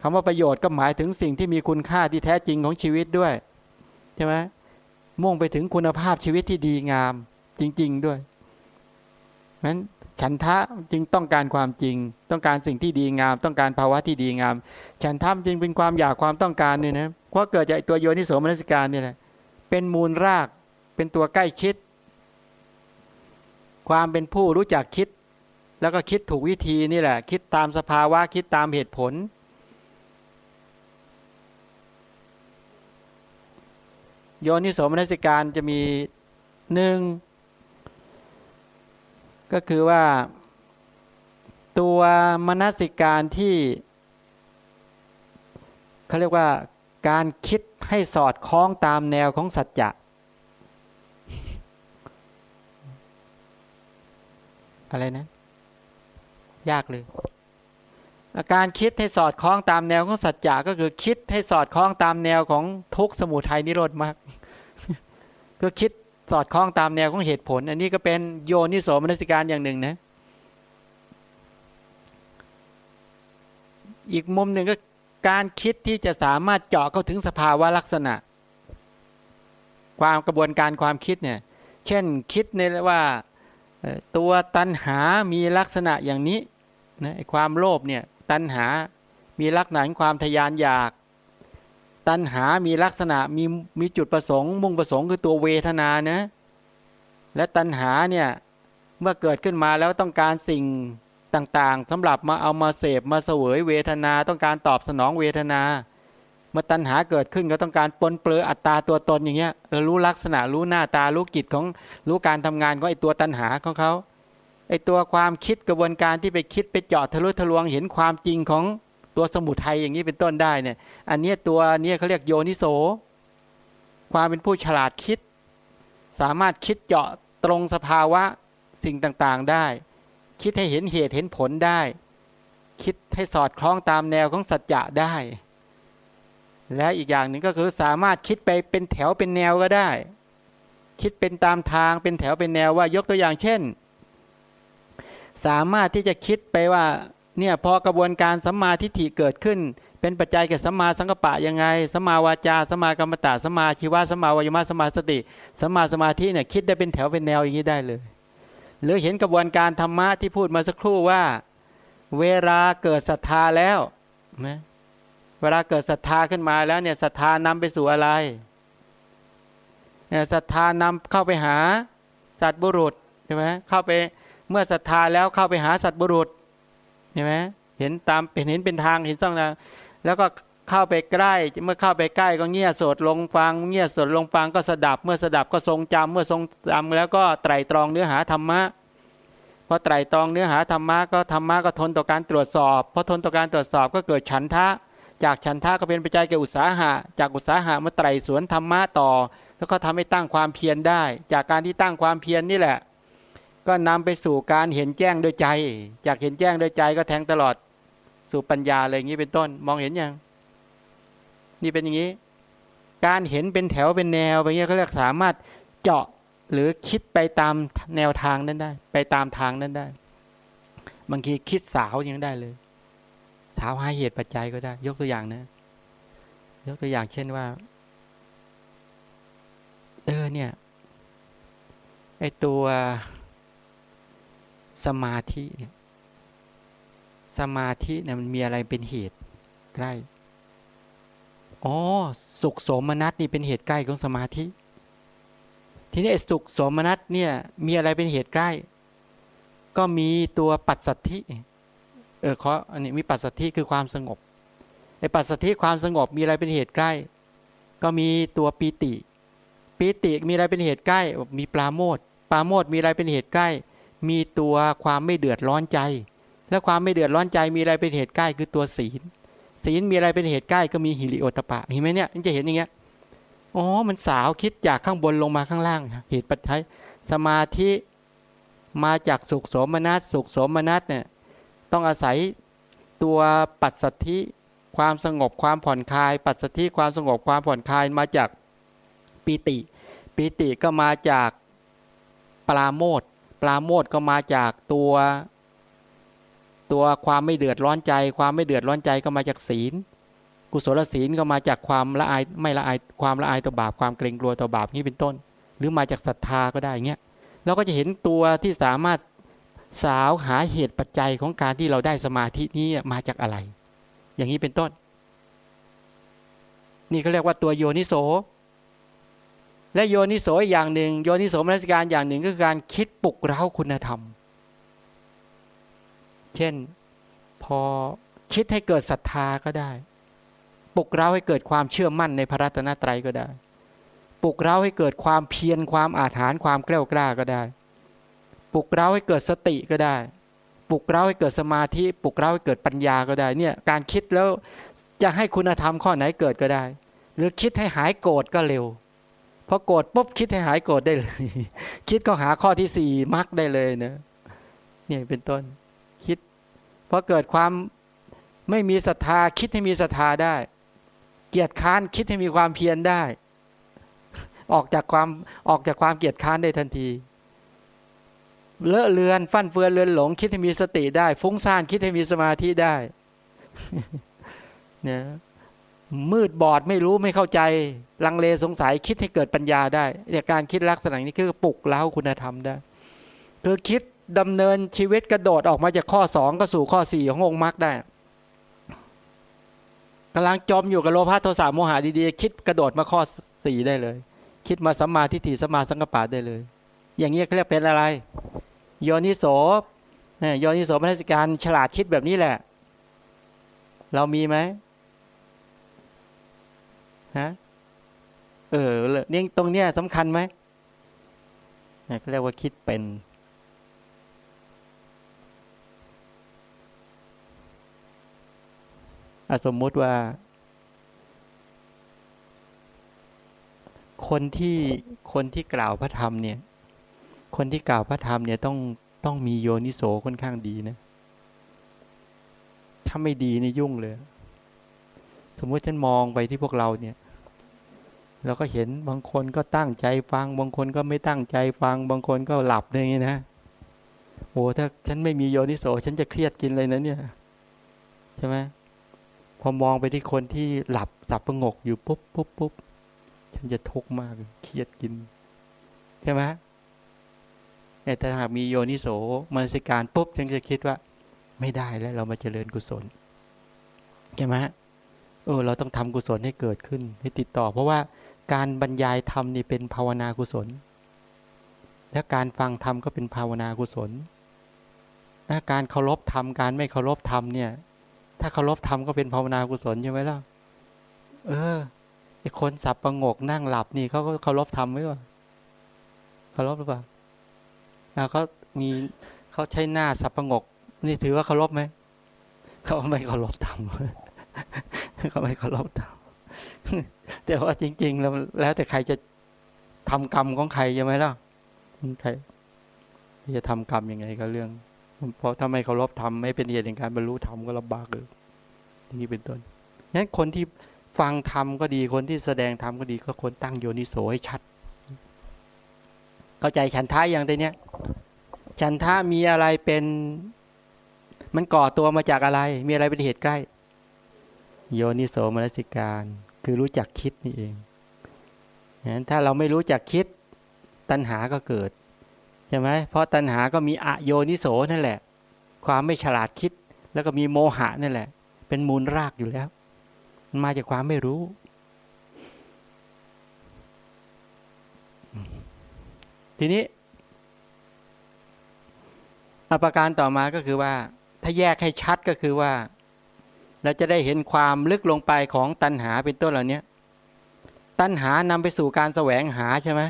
คำว่าประโยชน์ก็หมายถึงสิ่งที่มีคุณค่าที่แท้จริงของชีวิตด้วยใช่ไหมมุ่งไปถึงคุณภาพชีวิตที่ดีงามจริง ๆด้วยนั้นฉันทะจึงต้องการความจริง ต้องการสิ่งที่ดีงาม ต้องการภาวะที่ดีงาม ฉันทะจึงเป็นความอยากความต้องการเนี่ยนะเพราะเกิดจากตัวโยนิโสมนสิการเนี่ยแหละเป็นมูลรากเป็นตัวใกล้ชิด ความเป็นผู้รู้จักคิด แล้วก็คิดถูกวิธีนี่แหละ คิดตามสภาวะคิดตามเหตุผล โยนิโสมนสิการจะมีหนึ่งก็คือว่า ตัวมนสิการที่เขาเรียกว่าการคิดให้สอดคล้องตามแนวของสัจจะ อะไรนะ ยากเลยการคิดให้สอดคล้องตามแนวของสัจจะก็คือคิดให้สอดคล้องตามแนวของทุกสมุทัยนิโรธมากก็คิดสอดคล้องตามแนวของเหตุผล อันนี้ก็เป็นโยนิโสมนสิการอย่างหนึ่งนะ อีกมุมหนึ่งก็การคิดที่จะสามารถเจาะเข้าถึงสภาวะลักษณะ ความกระบวนการความคิดเนี่ย เช่นคิดในว่า ตัวตัณหามีลักษณะอย่างนี้นะความโลภเนี่ยตัณหามีลักษณะความทยานอยาก ตัณหามีลักษณะมีมีจุดประสงค์ มุ่งประสงค์คือตัวเวทนานะและตัณหาเนี่ยเมื่อเกิดขึ้นมาแล้วต้องการสิ่งต่างๆสำหรับมาเอามาเสพมาเสวยเวทนา ต้องการตอบสนองเวทนา เมื่อตัณหาเกิดขึ้นก็ต้องการปนเปื้ออัตตาตัวตนอย่างเงี้ยเออรู้ลักษณะรู้หน้าตารู้กิจของรู้การทำงานของไอตัวตัณหาของเขาไอตัวความคิดกระบวนการที่ไปคิดไปเจาะทะลุทะลวงเห็นความจริงของตัวสมุทัยอย่างนี้เป็นต้นได้เนี่ย อันนี้ตัวนี้เขาเรียกโยนิโส ความเป็นผู้ฉลาดคิด สามารถคิดเจาะตรงสภาวะสิ่งต่างๆได้ คิดให้เห็นเหตุเห็นผลได้ คิดให้สอดคล้องตามแนวของสัจจะได้ และอีกอย่างหนึ่งก็คือสามารถคิดไปเป็นแถวเป็นแนวก็ได้ คิดเป็นตามทางเป็นแถวเป็นแนวว่ายกตัวอย่างเช่น สามารถที่จะคิดไปว่าเนี่ยพอกระบวนการสัมมาทิฏฐิเกิดขึ้น เป็นปัจจัยแก่สัมมาสังกปะยังไงสัมมาวาจาสัมมากรรมตะสัมมาชีวะสัมมาวายมะสัมมาสติสัมมาสมาธิเนี่ยคิดได้เป็นแถวเป็นแนวอย่างนี้ได้เลย หรือเห็นกระบวนการธรรมะที่พูดมาสักครู่ว่า เวลาเกิดศรัทธาแล้วนะ เวลาเกิดศรัทธาขึ้นมาแล้วเนี่ยศรัทธานำไปสู่อะไรเนี่ยศรัทธานำเข้าไปหาสัตบุรุษใช่ไหมเข้าไปเมื่อศรัทธาแล้วเข้าไปหาสัตบุรุษใช่ไหมเห็นตามเห็นเห็นเป็นทางเห็นต้องนะแล้วก็เข้าไปใกล้เมื่อเข้าไปใกล้ก็เงียบสดลงฟังเงียบสดลงฟังก็สดับ เมื่อสดับก็ทรงจำเมื่อทรงจำแล้วก็ไตรตรองเนื้อหาธรรมะพอไตรตรองเนื้อหาธรรมะก็ธรรมะก็ทนต่อการตรวจสอบพอทนต่อการตรวจสอบก็เกิดฉันทะ จากฉันทะก็เป็นปัจจัยแก่อุตสาหะ จากอุตสาหะมาไตรสวนธรรมะต่อ แล้วก็ทำให้ตั้งความเพียรได้ จากการที่ตั้งความเพียรนนี่แหละ ก็นำไปสู่การเห็นแจ้งโดยใจ จากเห็นแจ้งโดยใจก็แทงตลอดสู่ปัญญาอะไรอย่างนี้เป็นต้น มองเห็นยังนี่เป็นอย่างนี้ การเห็นเป็นแถวเป็นแนวไปเงี้ยเขาเรียกสามารถเจาะหรือคิดไปตามแนวทางนั้นได้ ไปตามทางนั้นได้ บางทีคิดสาวยังได้เลย สาวหาเหตุปัจจัยก็ได้ ยกตัวอย่างนะ ยกตัวอย่างเช่นว่า เออเนี่ย ไอตัวสมาธิเนี่ย สมาธิเนี่ยมันมีอะไรเป็นเหตุใกล้ อ๋อ สุขสมนัตนี่เป็นเหตุใกล้ของสมาธิ ทีนี้สุขสมนัตเนี่ย มีอะไรเป็นเหตุใกล้ ก็มีตัวปัจสัทธิ เออเขาอันนี้มีปัจสัทธิคือความสงบไอ้ปัจสัทธิความสงบมีอะไรเป็นเหตุใกล้ ก็มีตัวปีติ ปีติมีอะไรเป็นเหตุใกล้ มีปลาโมดปลาโมดมีอะไรเป็นเหตุใกล้ มีตัวความไม่เดือดร้อนใจ แล้วความไม่เดือดร้อนใจมีอะไรเป็นเหตุใกล้คือตัวศีล ศีลมีอะไรเป็นเหตุใกล้ ก็มีหิริโอตปะเห็นไหมเนี่ยมันจะเห็นอย่างเงี้ยอ๋อมันสาวคิดจากข้างบนลงมาข้างล่าง เหตุปัจจัยสมาธิมาจากสุขสมนัสสุขสมนัสเนี่ย ต้องอาศัยตัวปัจสัทธิความสงบความผ่อนคลาย ปัจสัทธิความสงบความผ่อนคลายมาจากปีติ ปีติก็มาจากปราโมทปราโมทก็มาจากตัว ตัวความไม่เดือดร้อนใจ ความไม่เดือดร้อนใจก็มาจากศีล กุศลศีลก็มาจากความละอายไม่ละอายความละอายต่อบาปความเกรงกลัวต่อบาปนี้เป็นต้น หรือมาจากศรัทธาก็ได้เงี้ยเราก็จะเห็นตัวที่สามารถ สาวหาเหตุปัจจัยของการที่เราได้สมาธินี้มาจากอะไร อย่างนี้เป็นต้น นี่เขาเรียกว่าตัวโยนิโส และโยนิโสอย่างหนึ่ง โยนิโสมนสิการอย่างหนึ่งก็คือการคิดปลุกเร้าคุณธรรม เช่น พอคิดให้เกิดศรัทธาก็ได้ ปลุกเร้าให้เกิดความเชื่อมั่นในพระรัตนตรัยก็ได้ ปลุกเร้าให้เกิดความเพียรความอาถรรพ์ความแกล้วกล้าก็ได้ ปลุกเร้าให้เกิดสติก็ได้ ปลุกเร้าให้เกิดสมาธิ ปลุกเร้าให้เกิดปัญญาก็ได้ เนี่ยการคิดแล้วจะให้คุณธรรมข้อไหนเกิดก็ได้ หรือคิดให้หายโกรธก็เร็วพอโกรธปุ๊บคิดให้หายโกรธได้เลย คิดก็หาข้อที่สี่มักได้เลยเนะเนี่ยเป็นต้นคิดพอเกิดความไม่มีศรัทธา คิดให้มีศรัทธาได้ เกียรติค้านคิดให้มีความเพียรได้ ออกจากความออกจากความเกียรติค้านได้ทันที เลอะเลือนฟั่นเฟือนเลือนหลง คิดให้มีสติได้ ฟุ้งซ่านคิดให้มีสมาธิได้เนี่ยมืดบอดไม่รู้ไม่เข้าใจ ลังเลสงสัยคิดให้เกิดปัญญาได้เนี่ยการคิดลักษณะนี้คือปลุกเล้าคุณธรรมได้ คือคิดดำเนินชีวิตกระโดดออกมาจากข้อสองก็สู่ข้อสี่ขององค์มรรคได้กำลังจมอยู่กับโลภะโทสะโมหะดีๆ คิดกระโดดมาข้อสี่ได้เลย คิดมาสัมมาทิฏฐิสัมมาสังกปะได้เลย อย่างนี้เขาเรียกเป็นอะไร โยนิโสนี่โยนิโสมนสิการฉลาดคิดแบบนี้แหละ เรามีไหมฮะเออเนี่ยตรงเนี้ยสำคัญไหมเขาเรียกว่าคิดเป็นสมมุติว่า คนที่คนที่กล่าวพระธรรมเนี่ย คนที่กล่าวพระธรรมเนี่ยต้องต้องมีโยนิโสค่อนข้างดีนะ ถ้าไม่ดีนี่ยุ่งเลย สมมติฉันมองไปที่พวกเราเนี่ย เราก็เห็นบางคนก็ตั้งใจฟัง บางคนก็ไม่ตั้งใจฟัง บางคนก็หลับอย่างนี้นะ โอ้ถ้าฉันไม่มีโยนิโสฉันจะเครียดกินเลยนะเนี่ยใช่ไหมพอมองไปที่คนที่หลับสับประงกอยู่ปุ๊บปุ๊บปุ๊บฉันจะทุกข์มากเครียดกิน ใช่ไหม ถ้าหากมีโยนิโสมนสิการปุ๊บฉันจะคิดว่า ไม่ได้แล้วเรามาเจริญกุศลใช่ไหมเออเราต้องทำกุศลให้เกิดขึ้นให้ติดต่อ เพราะว่าการบรรยายธรรมนี่เป็นภาวนากุศล และการฟังธรรมก็เป็นภาวนากุศลการเคารพธรรมการไม่เคารพธรรมเนี่ย ถ้าเคารพธรรมก็เป็นภาวนากุศลใช่ไหมล่ะเออไอคนสับประงกนั่งหลับนี่เขาก็เคารพธรรมไหมวะเคารพหรือเปล่า เขามีเขาใช้หน้าสับประงก นี่ถือว่าเคารพไหมเขาไม่เคารพธรรมเขาไม่เคารพธรรมแต่ว่าจริง ๆ แล้วแล้วแต่ใครจะทำกรรมของใครใช่ไหมล่ะใครจะทำกรรมยังไงก็เรื่อง เพราะถ้าไม่เคารพธรรมไม่เป็นเหตุแห่งการบรรลุธรรมก็ลำบากเลยนี่เป็นต้นนั้นคนที่ฟังธรรมก็ดีคนที่แสดงธรรมก็ดีก็ควรตั้งโยนิโสให้ชัด เข้าใจฉันท้ายอย่างใดเนี้ยฉันท้ามีอะไรเป็น มันก่อตัวมาจากอะไร มีอะไรเป็นเหตุใกล้ โยนิโสมนสิการ คือรู้จักคิดนี่เองนั้นถ้าเราไม่รู้จักคิด ตัณหาก็เกิดใช่ไหมเพราะตัณหาก็มีอโยนิโสนั่นแหละ ความไม่ฉลาดคิด แล้วก็มีโมหะนั่นแหละ เป็นมูลรากอยู่แล้ว มันมาจากความไม่รู้ ทีนี้อภิการต่อมาก็คือว่า ถ้าแยกให้ชัดก็คือว่า เราจะได้เห็นความลึกลงไปของตัณหาเป็นต้นเหล่านี้ตัณหานำไปสู่การแสวงหาใช่ไหม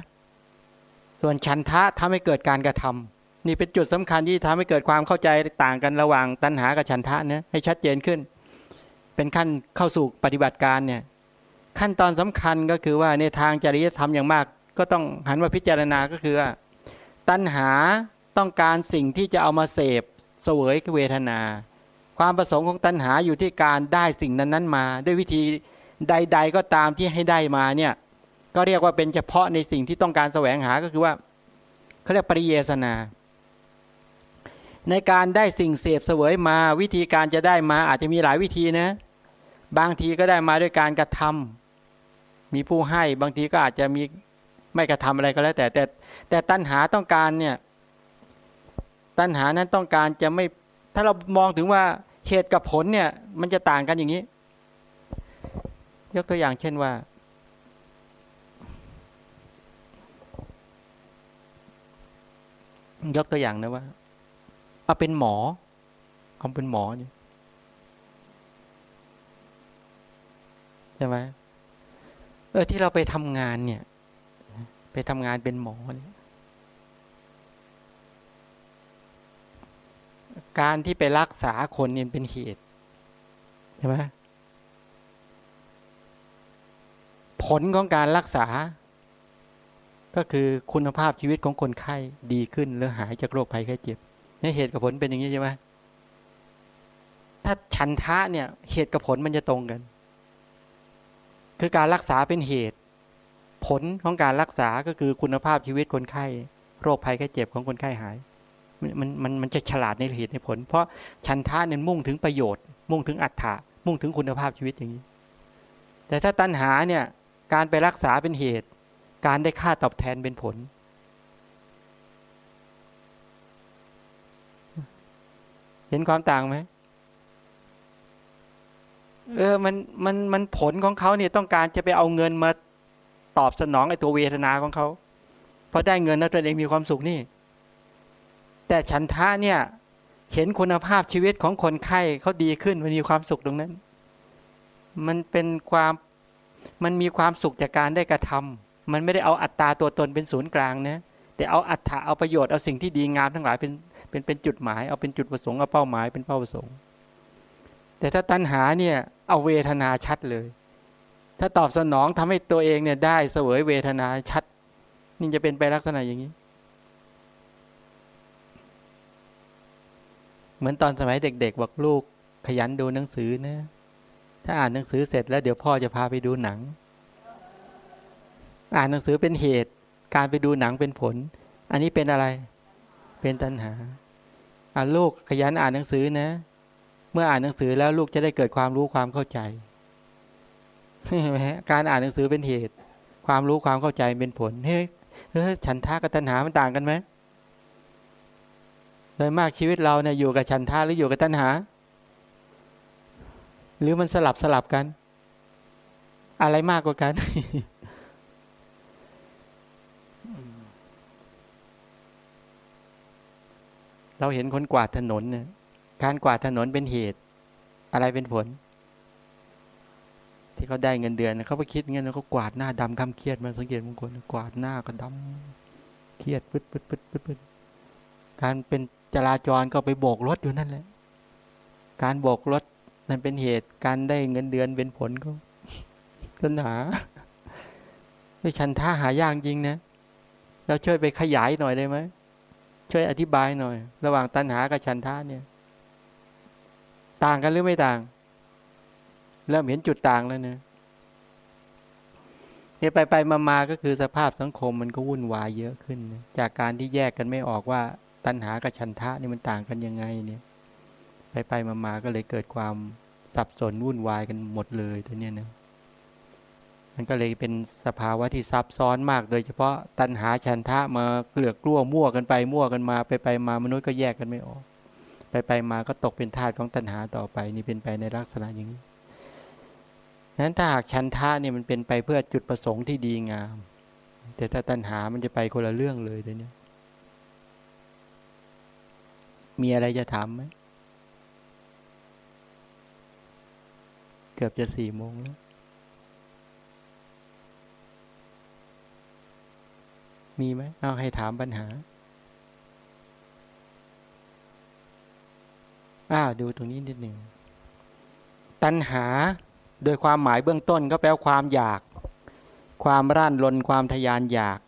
ส่วนฉันทะทำให้เกิดการกระทำนี่เป็นจุดสำคัญที่ทำให้เกิดความเข้าใจต่างกันระหว่างตัณหากับฉันทะเนี่ยให้ชัดเจนขึ้น เป็นขั้นเข้าสู่ปฏิบัติการเนี่ย ขั้นตอนสำคัญก็คือว่าในทางจริยธรรมอย่างมาก ก็ต้องหันมาพิจารณาก็คือว่าตัณหาต้องการสิ่งที่จะเอามาเสพเสวยเวทนา ความประสงค์ของตัณหาอยู่ที่การได้สิ่งนั้นๆมา ด้วยวิธีใด ๆ ก็ตามที่ให้ได้มาเนี่ยก็เรียกว่าเป็นเฉพาะในสิ่งที่ต้องการแสวงหาก็คือว่าเขาเรียกปริเยสนา ในการได้สิ่งเสพเสวยมา วิธีการจะได้มาอาจจะมีหลายวิธีนะ บางทีก็ได้มาด้วยการกระทำมีผู้ให้บางทีก็อาจจะมี ไม่กระทำอะไรก็แล้วแต่แต่ แต่ตัณหาต้องการเนี่ย ตัณหานั้นต้องการจะไม่ ถ้าเรามองถึงว่าเหตุกับผลเนี่ย มันจะต่างกันอย่างนี้ ยกตัวอย่างเช่นว่า ยกตัวอย่างนะว่าเอาเป็นหมอเอาเป็นหมอเนี่ยใช่ไหมเออที่เราไปทำงานเนี่ย ทำงานเป็นหมอเนี่ยการที่ไปรักษาคนเนี่ยเป็นเหตุใช่ไหมผลของการรักษา ก็คือคุณภาพชีวิตของคนไข้ดีขึ้นหรือหายจากโรคภัยไข้เจ็บนี่เหตุกับผลเป็นอย่างนี้ใช่ไหมถ้าฉันทะเนี่ยเหตุกับผลมันจะตรงกัน คือการรักษาเป็นเหตุ ผลของการรักษาก็คือคุณภาพชีวิตคนไข้ โรคภัยแค่เจ็บของคนไข้หาย มันมันมันจะฉลาดในเหตุในผล เพราะฉันทะเนี่ยมุ่งถึงประโยชน์ มุ่งถึงอัตถะมุ่งถึงคุณภาพชีวิตอย่างนี้ แต่ถ้าตัณหาเนี่ยการไปรักษาเป็นเหตุ การได้ค่าตอบแทนเป็นผล เห็นความต่างไหมเออมันมันมันผลของเขาเนี่ยต้องการจะไปเอาเงินมา ตอบสนองไอ้ตัวเวทนาของเขาพอได้เงินแล้วตัวเองมีความสุขนี่ แต่ฉันทะเนี่ย เห็นคุณภาพชีวิตของคนไข้เขาดีขึ้นมันมีความสุขตรงนั้น มันเป็นความมันมีความสุขจากการได้กระทำมันไม่ได้เอาอัตตาตัวตนเป็นศูนย์กลางนะแต่เอาอัตถะเอาประโยชน์เอาสิ่งที่ดีงามทั้งหลายเป็นเป็นเป็นจุดหมาย เอาเป็นจุดประสงค์เอาเป้าหมายเป็นเป้าประสงค์ แต่ถ้าตัณหาเนี่ยเอาเวทนาชัดเลย ถ้าตอบสนองทำให้ตัวเองเนี่ยได้เสวยเวทนาชัด นี่จะเป็นไปลักษณะอย่างนี้ เหมือนตอนสมัยเด็ก ๆ บอกลูกขยันดูหนังสือนะ ถ้าอ่านหนังสือเสร็จแล้วเดี๋ยวพ่อจะพาไปดูหนัง อ่านหนังสือเป็นเหตุ การไปดูหนังเป็นผล อันนี้เป็นอะไร เป็นตัณหาอ่าลูกขยันอ่านหนังสือนะ เมื่ออ่านหนังสือแล้วลูกจะได้เกิดความรู้ความเข้าใจ เห็นไหมการอ่านหนังสือเป็นเหตุ ความรู้ความเข้าใจเป็นผลเฮ้ยเฮ้ยฉันท่ากับตัณหามันต่างกันไหมโดยมากชีวิตเราเนี่ยอยู่กับฉันท่าหรืออยู่กับตัณหา หรือมันสลับสลับกัน อะไรมากกว่ากันเราเห็นคนกวาดถนนเนี่ยการกวาดถนนเป็นเหตุ อะไรเป็นผล ที่เขาได้เงินเดือนเขาไปคิดเงินแล้วเขากวาดหน้าดำคำเครียดมาสังเกตบางคนกวาดหน้าก็ดำเครียดปึ๊ดปึ๊ดปึ๊ดปึ๊ดปึ๊ดการเป็นจราจรก็ไปโบกรถอยู่นั่นแหละ การโบกรถนั่นเป็นเหตุการได้เงินเดือนเป็นผลก็ปัญหาไม่ชันท่าหายากจริงนะเราช่วยไปขยายหน่อยได้ไหมช่วยอธิบายหน่อย ระหว่างตัณหากับฉันทะเนี่ย ต่างกันหรือไม่ต่าง เริ่มเห็นจุดต่างแล้วเนี่ยเนี่ยไปไปมามาก็คือสภาพสังคมมันก็วุ่นวายเยอะขึ้นจากการที่แยกกันไม่ออกว่าตัณหากับฉันทะนี่มันต่างกันยังไงเนี่ย ไปไปมามาก็เลยเกิดความสับสนวุ่นวายกันหมดเลยตัวเนี้ยนะมันก็เลยเป็นสภาวะที่ซับซ้อนมาก โดยเฉพาะตัณหาชันทะมาเกลือกกลั้วมั่วกันไปมั่วกันมา ไปไปมามนุษย์ก็แยกกันไม่ออก ไปไปมาก็ตกเป็นทาสของตัณหาต่อไป นี่เป็นไปในลักษณะอย่างนี้ นั้นถ้าหากชันทะเนี่ยมันเป็นไปเพื่อจุดประสงค์ที่ดีงาม แต่ถ้าตัณหามันจะไปคนละเรื่องเลยเดี๋ยวนี้มีอะไรจะถามไหม เกือบจะสี่โมงแล้ว มีไหม เอาให้ถามปัญหา อ้าว ดูตรงนี้นิดหนึ่ง ตัณหา โดยความหมายเบื้องต้นก็แปลว่าความอยาก ความร่านรนความทยานอยาก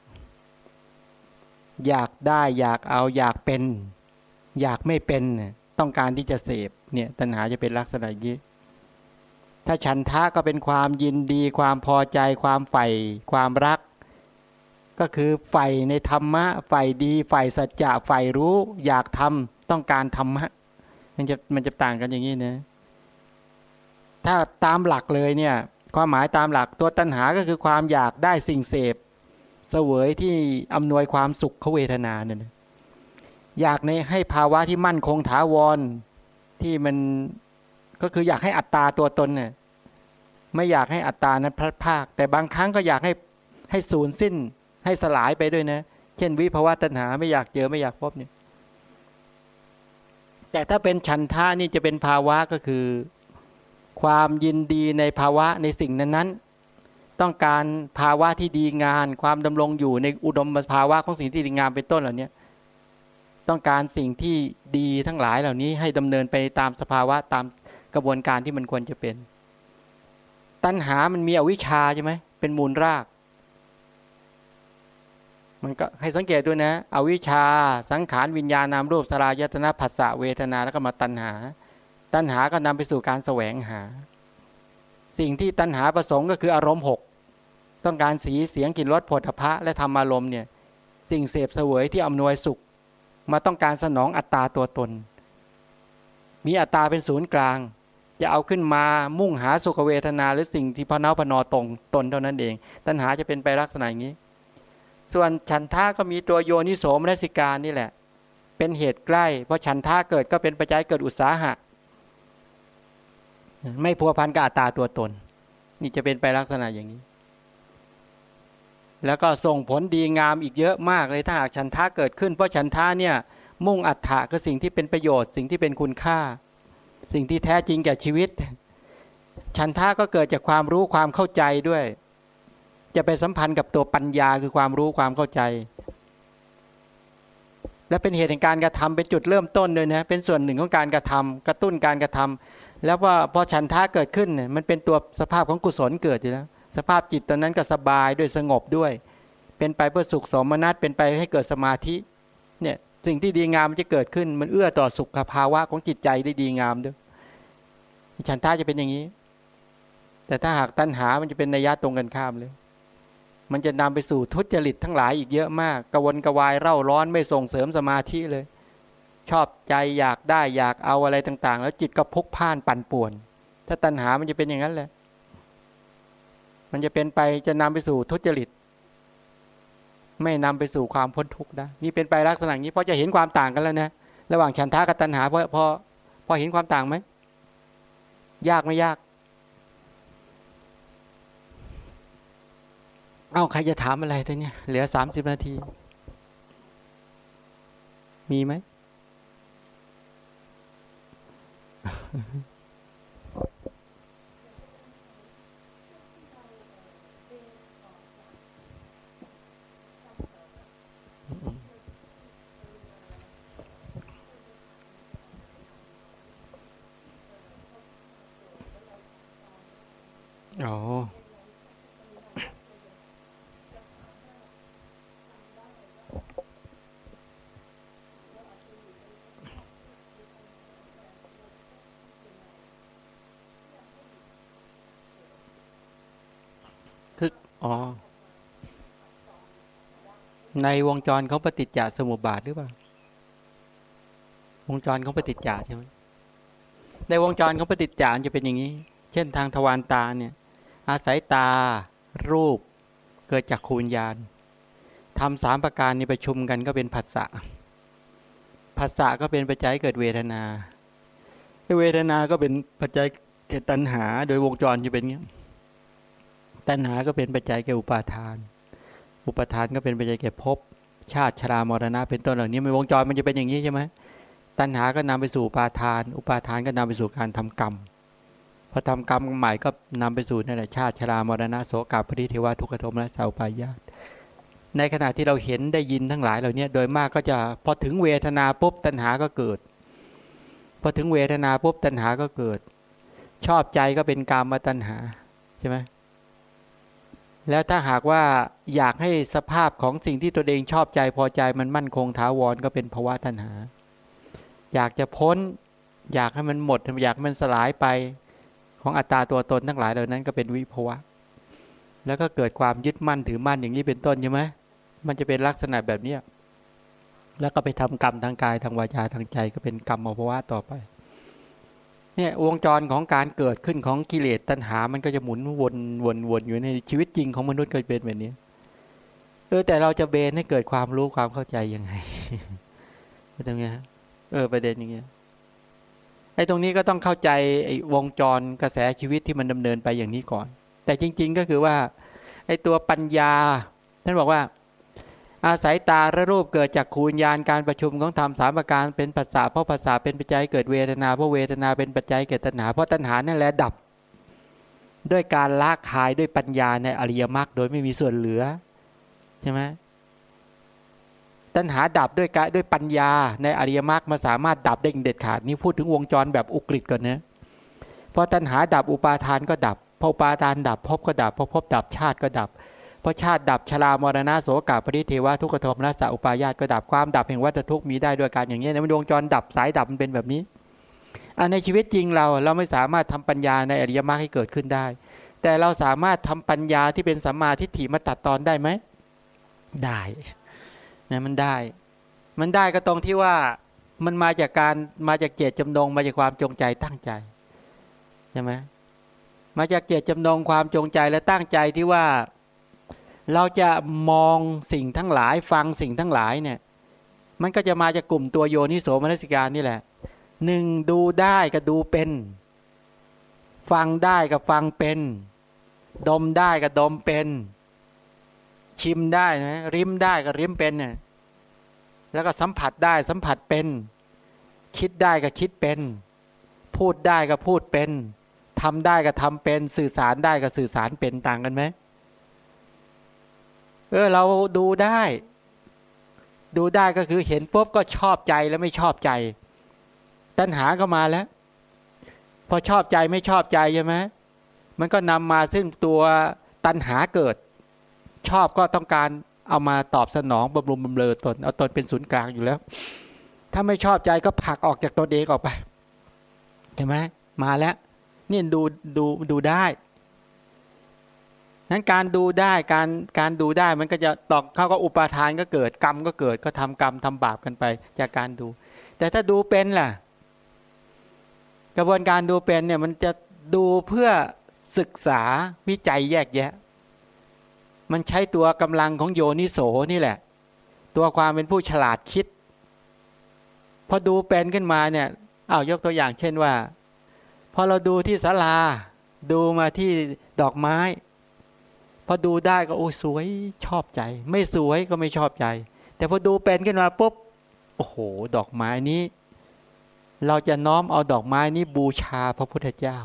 อยากได้อยากเอาอยากเป็น อยากไม่เป็น ต้องการที่จะเสพเนี่ยตัณหาจะเป็นลักษณะยี้ถ้าฉันทะก็เป็นความยินดี ความพอใจ ความใฝ่ความรัก ก็คือใฝ่ในธรรมะใฝ่ดีใฝ่สัจจะใฝ่รู้ อยากทำต้องการธรรมะมันจะมันจะต่างกันอย่างนี้นะ ถ้าตามหลักเลยเนี่ยความหมายตามหลักตัวตัณหาก็คือความอยากได้สิ่งเสพเสวยที่อำนวยความสุขเขเวทนาเนี่ยอยากในให้ภาวะที่มั่นคงถาวรที่มันก็คืออยากให้อัตตาตัวตนเนี่ยไม่อยากให้อัตตานั้นพลัดพาก แต่บางครั้งก็อยากให้ให้สูญสิ้น ให้สลายไปด้วยนะ เช่นวิภาวะตัณหาไม่อยากเจอไม่อยากพบเนี่ยแต่ถ้าเป็นฉันท่านี่จะเป็นภาวะก็คือ ความยินดีในภาวะในสิ่งนั้นๆ ต้องการภาวะที่ดีงาน ความดำรงอยู่ในอุดมภาวะของสิ่งที่ดีงามเป็นต้นเหล่านี้ต้องการสิ่งที่ดีทั้งหลายเหล่านี้ให้ดำเนินไปตามสภาวะตามกระบวนการที่มันควรจะเป็น ตัณหามันมีอวิชชาใช่ไหมเป็นมูลราก มันก็ให้สังเกตด้วยนะ อวิชชา สังขารวิญญาณนามรูปสลายตนะผัสสะเวทนาแล้วก็มาตัณหา ตัณหาก็นำไปสู่การแสวงหา สิ่งที่ตัณหาประสงค์ก็คืออารมณ์หกต้องการสีเสียงกลิ่นรสผลพะและธรรมอารมณ์เนี่ยสิ่งเสพเสวยที่อำนวยสุข มาต้องการสนองอัตตาตัวตน มีอัตตาเป็นศูนย์กลาง จะเอาขึ้นมามุ่งหาสุขเวทนาหรือสิ่งที่พนาพนอตรงตนเท่านั้นเอง ตัณหาจะเป็นไปลักษณะอย่างนี้ ส่วนฉันท่าก็มีตัวโยนิโสมนสิการนี่แหละ เป็นเหตุใกล้ เพราะฉันท่าเกิดก็เป็นปัจจัยเกิดอุตสาหะ ไม่พัวพันกับอัตตาตัวตน นี่จะเป็นไปลักษณะอย่างนี้ แล้วก็ส่งผลดีงามอีกเยอะมากเลยถ้าหากฉันท่าเกิดขึ้น เพราะฉันท่าเนี่ย มุ่งอัตถะคือสิ่งที่เป็นประโยชน์ สิ่งที่เป็นคุณค่า สิ่งที่แท้จริงแก่ชีวิต ฉันท่าก็เกิดจากความรู้ความเข้าใจด้วย จะไปสัมพันธ์กับตัวปัญญาคือความรู้ความเข้าใจ และเป็นเหตุแห่งการกระทำเป็นจุดเริ่มต้นเลยนะเป็นส่วนหนึ่งของการกระทำกระตุ้นการกระทำ แล้วว่าพอฉันท่าเกิดขึ้นเนี่ยมันเป็นตัวสภาพของกุศลเกิดอยู่แล้วสภาพจิตตอนนั้นก็สบายด้วยสงบด้วย เป็นไปเพื่อสุขสมนัตเป็นไปให้เกิดสมาธิเนี่ยสิ่งที่ดีงามมันจะเกิดขึ้น มันเอื้อต่อสุขภาวะของจิตใจได้ดีงามด้วยฉันท่าจะเป็นอย่างนี้ แต่ถ้าหากตัณหามันจะเป็นนัยยะตรงกันข้ามเลย มันจะนำไปสู่ทุจริตทั้งหลายอีกเยอะมากกวนกวายเร่าร้อนไม่ส่งเสริมสมาธิเลย ชอบใจอยากได้อยากเอาอะไรต่าง ๆ แล้วจิตก็พุกพ่านปั่นป่วน ถ้าตัณหามันจะเป็นอย่างนั้นแหละ มันจะเป็นไปจะนำไปสู่ทุจริต ไม่นำไปสู่ความพ้นทุกข์ได้นี่เป็นไปลักษณะนี้เพราะจะเห็นความต่างกันแล้วนะระหว่างฉันทากับตัณหาพอพอพอเห็นความต่างไหมยากไม่ยาก เอาใครจะถามอะไรตัวเนี้เหลือสามสิบนาที มีไหม อ๋ อ๋อ ในวงจรเขาปฏิจจสมุปบาทหรือเปล่า วงจรเขาปฏิจจใช่ไหมในวงจรเขาปฏิจจจะเป็นอย่างนี้ เช่นทางทวารตาเนี่ย อาศัยตา รูป เกิดจากคูญญาณทำสามประการนี้ประชุมกันก็เป็นผัสสะ ผัสสะก็เป็นปัจจัยเกิดเวทนา เวทนา ก็เป็นปัจจัยเกิดตัณหา โดยวงจรจะเป็นเงี้ย ตัณหาก็เป็นปัจจัยแก่อุปาทาน อุปทานก็เป็นปัจจัยแก่ภพชาติชรามรณะเป็นต้นเหล่านี้มันวงจรมันจะเป็นอย่างนี้ใช่ไหมตัณหาก็นำไปสู่อุปาทาน อุปาทานก็นำไปสู่การทำกรรมพอทำกรรมใหม่ก็นำไปสู่นั่นแหละชาติชรามรณะโสกาปริเทวทุกขโทมและสาวปายาตในขณะที่เราเห็นได้ยินทั้งหลายเหล่านี้โดยมากก็จะพอถึงเวทนาปุ๊บตัณหาก็เกิด พอถึงเวทนาปุ๊บตัณหาก็เกิด ชอบใจก็เป็นกามมาตัณหาใช่ไหม แล้วถ้าหากว่าอยากให้สภาพของสิ่งที่ตัวเองชอบใจพอใจมันมั่นคงถาวรก็เป็นภาวะตัณหา อยากจะพ้น อยากให้มันหมด อยากให้มันสลายไปของอัตตาตัวตนทั้งหลายเหล่านั้นก็เป็นวิภวะ แล้วก็เกิดความยึดมั่นถือมั่นอย่างนี้เป็นต้นใช่ไหมมันจะเป็นลักษณะแบบเนี้ยแล้วก็ไปทำกรรมทางกายทางวาจาทางใจก็เป็นกรรมภาวะต่อไป เนี่ยวงจรของการเกิดขึ้นของกิเลสตัณหา มันก็จะหมุนวนวนวนอยู่ในชีวิตจริงของมนุษย์ก็เป็นแบบนี้เออแต่เราจะเบนให้เกิดความรู้ความเข้าใจยังไงตรงนี้เออประเด็นอย่างเงี้ยไอ้ตรงนี้ก็ต้องเข้าใจไอ้วงจรกระแสชีวิตที่มันดำเนินไปอย่างนี้ก่อน แต่จริง ๆ ก็คือว่า ไอ้ตัวปัญญาท่านบอกว่า อาศัยตาระรูปเกิดจากคูญญาณการประชุมของธรรมสามประการเป็นภาษาเพราะภาษาเป็นปัจจัยเกิดเวทนาเพราะเวทนาเป็นปัจจัยเกิดตัณหาเพราะตัณหานั่นแหละดับ ด้วยการละคายด้วยปัญญาในอริยมรรคโดยไม่มีส่วนเหลือใช่ไหมตัณหาดับด้วยกายด้วยปัญญาในอริยมรรคมาสามารถดับได้เด็ดขาดนี่พูดถึงวงจรแบบอุกฤษก่อนนะพอตัณหาดับอุปาทานก็ดับพออุปาทานดับภพก็ดับพอภพดับชาติก็ดับ พอชาติดับชรามรณะโสกาปริเทวะทุกขโทมนัสสะอุปายาตก็ดับความดับแห่งวัฏทุกข์มีได้ด้วยการอย่างนี้นะมันดวงจรดับสายดับมันเป็นแบบนี้อันในชีวิตจริงเราเราไม่สามารถทำปัญญาในอริยมรรคให้เกิดขึ้นได้ แต่เราสามารถทำปัญญาที่เป็นสัมมาทิฏฐิมาตัดตอนได้ไหมได้นะมันได้ มันได้ก็ตรงที่ว่ามันมาจากการมาจากเจตจำนงมาจากความจงใจตั้งใจใช่ไหมมาจากเจตจำนงความจงใจและตั้งใจที่ว่า เราจะมองสิ่งทั้งหลายฟังสิ่งทั้งหลายเนี่ย มันก็จะมาจากกลุ่มตัวโยนิโสมนสิการนี่แหละหนึ่งดูได้กับดูเป็น ฟังได้กับฟังเป็น ดมได้กับดมเป็น ชิมได้นะริมได้กับริมเป็นเนี่ยแล้วก็สัมผัสได้สัมผัสเป็น คิดได้กับคิดเป็น พูดได้กับพูดเป็นทำได้กับทำเป็น สื่อสารได้กับสื่อสารเป็นต่างกันไหม เออเราดูได้ ดูได้ก็คือเห็นปุ๊บก็ชอบใจแล้วไม่ชอบใจ ตัณหาก็มาแล้ว พอชอบใจไม่ชอบใจใช่ไหมมันก็นำมาซึ่งตัวตัณหาเกิด ชอบก็ต้องการเอามาตอบสนองบำรุงบำเรอตนเอาตนเป็นศูนย์กลางอยู่แล้ว ถ้าไม่ชอบใจก็ผลักออกจากตนเองออกไปใช่ไหมมาแล้วนี่ดูดูดูได้ นั้นการดูได้การการดูได้มันก็จะตอกเขาก็อุปาทานก็เกิดกรรมก็เกิดก็ทำกรรมทำบาปกันไปจากการดู แต่ถ้าดูเป็นล่ะ กระบวนการดูเป็นเนี่ยมันจะดูเพื่อศึกษาวิจัยแยกแยะ มันใช้ตัวกำลังของโยนิโสนี่แหละ ตัวความเป็นผู้ฉลาดคิด พอดูเป็นขึ้นมาเนี่ยเอายกตัวอย่างเช่นว่า พอเราดูที่ศาลา ดูมาที่ดอกไม้ อดูได้ก็โอ้สวยชอบใจ ไม่สวยก็ไม่ชอบใจ แต่พอดูเป็นขึ้นมาปุ๊บโอ้โห ดอกไม้นี้ เราจะน้อมเอาดอกไม้นี้บูชาพระพุทธเจ้า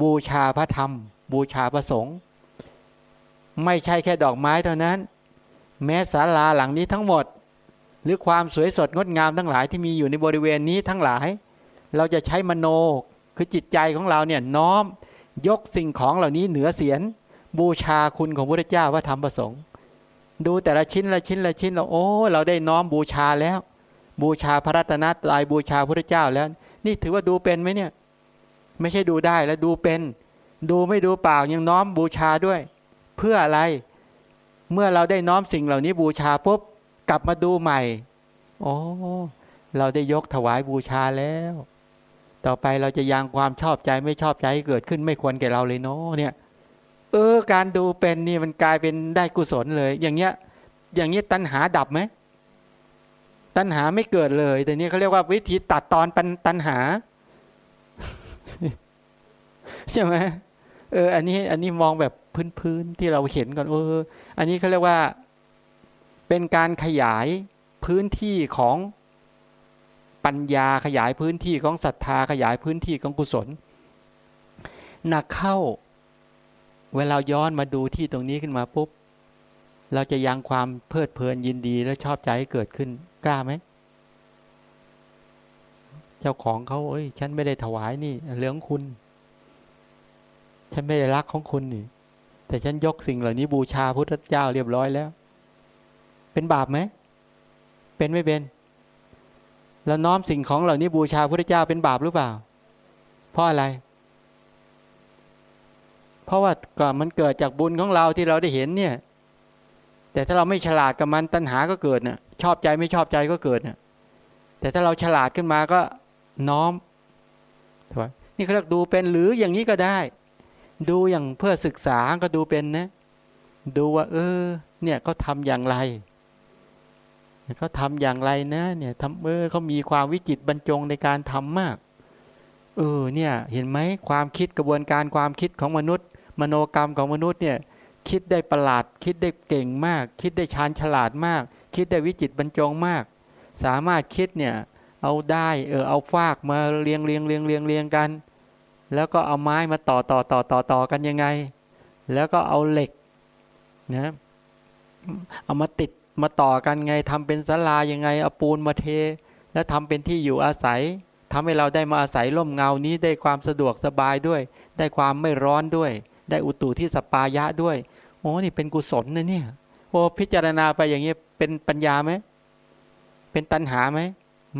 บูชาพระธรรม บูชาพระสงฆ์ไม่ใช่แค่ดอกไม้เท่านั้น แม้ศาลาหลังนี้ทั้งหมด หรือความสวยสดงดงามทั้งหลายที่มีอยู่ในบริเวณนี้ทั้งหลาย เราจะใช้มโนคือจิตใจของเราเนี่ยน้อมยกสิ่งของเหล่านี้เหนือเสียน บูชาคุณของพระเจ้าว่าทำประสงค์ ดูแต่ละชิ้นละชิ้นละชิ้นเราโอ้ เราได้น้อมบูชาแล้ว บูชาพระรัตนตรัยบูชาพระเจ้าแล้ว นี่ถือว่าดูเป็นไหมเนี่ย ไม่ใช่ดูได้แล้วดูเป็น ดูไม่ดูเปล่ายังน้อมบูชาด้วย เพื่ออะไร เมื่อเราได้น้อมสิ่งเหล่านี้บูชาปุ๊บกลับมาดูใหม่โอ้เราได้ยกถวายบูชาแล้ว ต่อไปเราจะยังความชอบใจไม่ชอบใจเกิดขึ้นไม่ควรแก่เราเลยเนาะเนี่ย เออ การดูเป็นนี่มันกลายเป็นได้กุศลเลย อย่างเงี้ย อย่างเงี้ยตัณหาดับไหมตัณหาไม่เกิดเลย แต่นี้เขาเรียกว่าวิธีตัดตอนปันตัณหาใช่ไหมเออ อันนี้อันนี้มองแบบพื้นๆที่เราเห็นก่อนเออ อันนี้เขาเรียกว่า เป็นการขยายพื้นที่ของปัญญาขยายพื้นที่ของศรัทธาขยายพื้นที่ของกุศลหนักเข้า เวลาย้อนมาดูที่ตรงนี้ขึ้นมาปุ๊บ เราจะยังความเพลิดเพลินยินดีและชอบใจให้เกิดขึ้น กล้าไหม เจ้าของเขาเอ้ย ฉันไม่ได้ถวายนี่เรื่องคุณ ฉันไม่ได้รักของคุณนี่ แต่ฉันยกสิ่งเหล่านี้บูชาพุทธเจ้าเรียบร้อยแล้ว เป็นบาปไหม เป็นไม่เป็น แล้วน้อมสิ่งของเหล่านี้บูชาพุทธเจ้าเป็นบาปหรือเปล่า เพราะอะไรเพราะว่าก็มันเกิดจากบุญของเราที่เราได้เห็นเนี่ย แต่ถ้าเราไม่ฉลาดกับมันตัณหาก็เกิดเนี่ยชอบใจไม่ชอบใจก็เกิดเนี่ยแต่ถ้าเราฉลาดขึ้นมาก็น้อมถวายนี่เขาเรียกดูเป็นหรืออย่างนี้ก็ได้ ดูอย่างเพื่อศึกษาก็ดูเป็นนะ ดูว่า เออ เนี่ยเขาทาอย่างไรเขาทำอย่างไรนะ เนี่ยทำเออเขามีความวิจิตบรรจงในการทำมากเออเนี่ย เห็นไหมความคิดกระบวนการความคิดของมนุษย์ มโนกรรมของมนุษย์เนี่ยคิดได้ประหลาด คิดได้เก่งมาก คิดได้ชาญฉลาดมาก คิดได้วิจิตบรรจงมาก สามารถคิดเนี่ยเอาได้เออเอาฟากมาเรียงเรียงเรียงเรียงเรียงกัน แล้วก็เอาไม้มาต่อต่อต่อต่อต่อกันยังไง แล้วก็เอาเหล็กนะเอามาติดมาต่อกันไงทำเป็นศาลายังไงเอาปูนมาเท แล้วทำเป็นที่อยู่อาศัยทำให้เราได้มาอาศัยร่มเงานี้ได้ความสะดวกสบายด้วย ได้ความไม่ร้อนด้วย ได้อุตุที่สปายะด้วย โอ้นี่เป็นกุศลนะเนี่ยโอ้พิจารณาไปอย่างนี้เป็นปัญญาไหมเป็นตัณหาไหม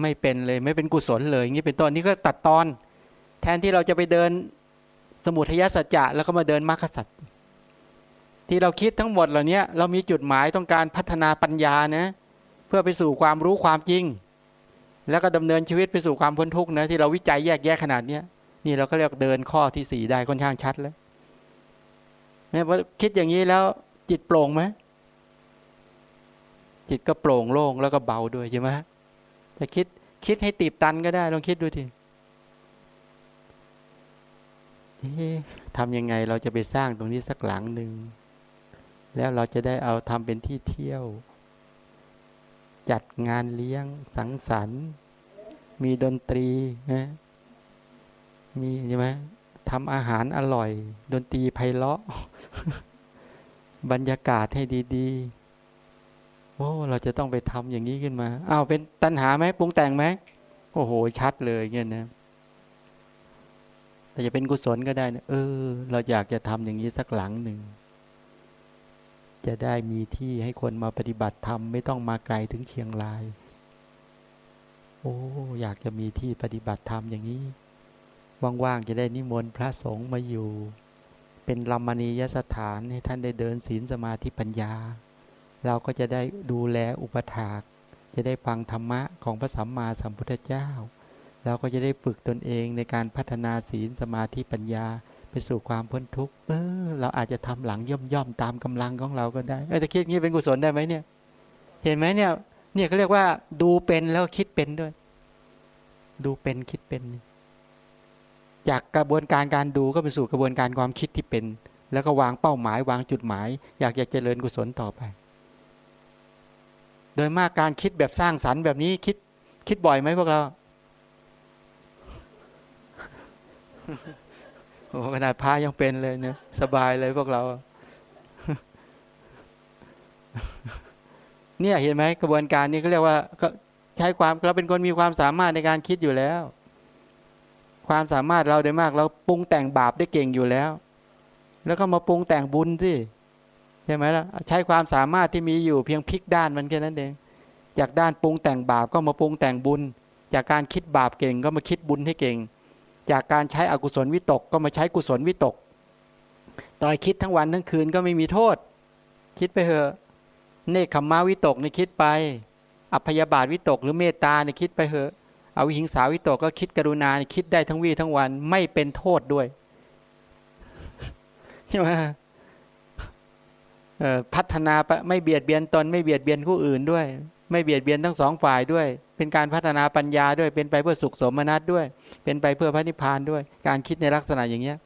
ไม่เป็นเลยไม่เป็นกุศลเลยอย่างนี้เป็นต้นนี้ก็ตัดตอน แทนที่เราจะไปเดินสมุทัยสัจจะแล้วก็มาเดินมรรคสัจที่เราคิดทั้งหมดเหล่านี้เรามีจุดหมายต้องการพัฒนาปัญญานะเพื่อไปสู่ความรู้ความจริง แล้วก็ดำเนินชีวิตไปสู่ความพ้นทุกข์นะที่เราวิจัยแยกแยะขนาดเนี้ยนี่เราก็เรียกเดินข้อที่สี่ได้ค่อนข้างชัดแล้ว เนี่ยพอคิดอย่างนี้แล้ว จิตโปร่งไหมจิตก็โปร่งโล่งแล้วก็เบาด้วยใช่ไหมแต่คิดคิดให้ตีบตันก็ได้ ลองคิดดูทีทำยังไงเราจะไปสร้างตรงนี้สักหลังหนึ่ง แล้วเราจะได้เอาทำเป็นที่เที่ยว จัดงานเลี้ยงสังสรรค์ มีดนตรีนะมีใช่ไหมทำอาหารอร่อย ดนตรีไพเราะ บรรยากาศให้ดีๆโอ้เราจะต้องไปทำอย่างนี้ขึ้นมาอ้าวเป็นตัณหาไหมปรุงแต่งไหมโอ้โห ชัดเลยเงี้ยนะแต่จะเป็นกุศลก็ได้นะเออ เราอยากจะทำอย่างนี้สักหลังหนึ่งจะได้มีที่ให้คนมาปฏิบัติธรรมไม่ต้องมาไกลถึงเชียงราย โอ้ อยากจะมีที่ปฏิบัติธรรมอย่างนี้ ว่างๆจะได้นิมนต์พระสงฆ์มาอยู่ เป็นลมณียสถานให้ท่านได้เดินศีลสมาธิปัญญา เราก็จะได้ดูแลอุปถาก จะได้ฟังธรรมะของพระสัมมาสัมพุทธเจ้า เราก็จะได้ฝึกตนเองในการพัฒนาศีลสมาธิปัญญาไปสู่ความพ้นทุกข์เออเราอาจจะทำหลังย่อมย่อมตามกำลังของเราก็ได้เออแต่คิดงี้เป็นกุศลได้ไหมเนี่ย เห็นไหมเนี่ย เนี่ยเขาเรียกว่าดูเป็นแล้วคิดเป็นด้วย ดูเป็นคิดเป็น จากกระบวนการการดูก็ไปสู่กระบวนการความคิดที่เป็น แล้วก็วางเป้าหมายวางจุดหมาย อยากจะเจริญกุศลต่อไป โดยมากการคิดแบบสร้างสรรค์แบบนี้คิดคิดบ่อยไหมพวกเราโอ้ขนาดพระยังเป็นเลยเนี่ยสบายเลยพวกเรา เนี่ยเห็นไหมกระบวนการนี้เขาเรียกว่าใช้ความเราเป็นคนมีความสามารถในการคิดอยู่แล้ว ความสามารถเราได้มากเราปรุงแต่งบาปได้เก่งอยู่แล้ว แล้วก็มาปรุงแต่งบุญสิใช่ไหมล่ะใช้ความสามารถที่มีอยู่เพียงพลิกด้านมันแค่นั้นเองจากด้านปรุงแต่งบาปก็มาปรุงแต่งบุญ จากการคิดบาปเก่งก็มาคิดบุญให้เก่ง จากการใช้อกุศลวิตกก็มาใช้กุศลวิตกต่อยคิดทั้งวันทั้งคืนก็ไม่มีโทษ คิดไปเถอะเนคขมาวิตกในคิดไป อัพยาบาทวิตกหรือเมตตาในคิดไปเถอะ เอาวิหิงสาวิตกก็คิดกรุณาคิดได้ทั้งวีทั้งวัน ไม่เป็นโทษด้วยใช่ไหมพัฒนาไม่เบียดเบียนตน ไม่เบียดเบียนผู้อื่นด้วย ไม่เบียดเบียนทั้งสองฝ่ายด้วย เป็นการพัฒนาปัญญาด้วย เป็นไปเพื่อสุขสมนัตด้วย เป็นไปเพื่อพระนิพพานด้วย การคิดในลักษณะอย่างเนี้ย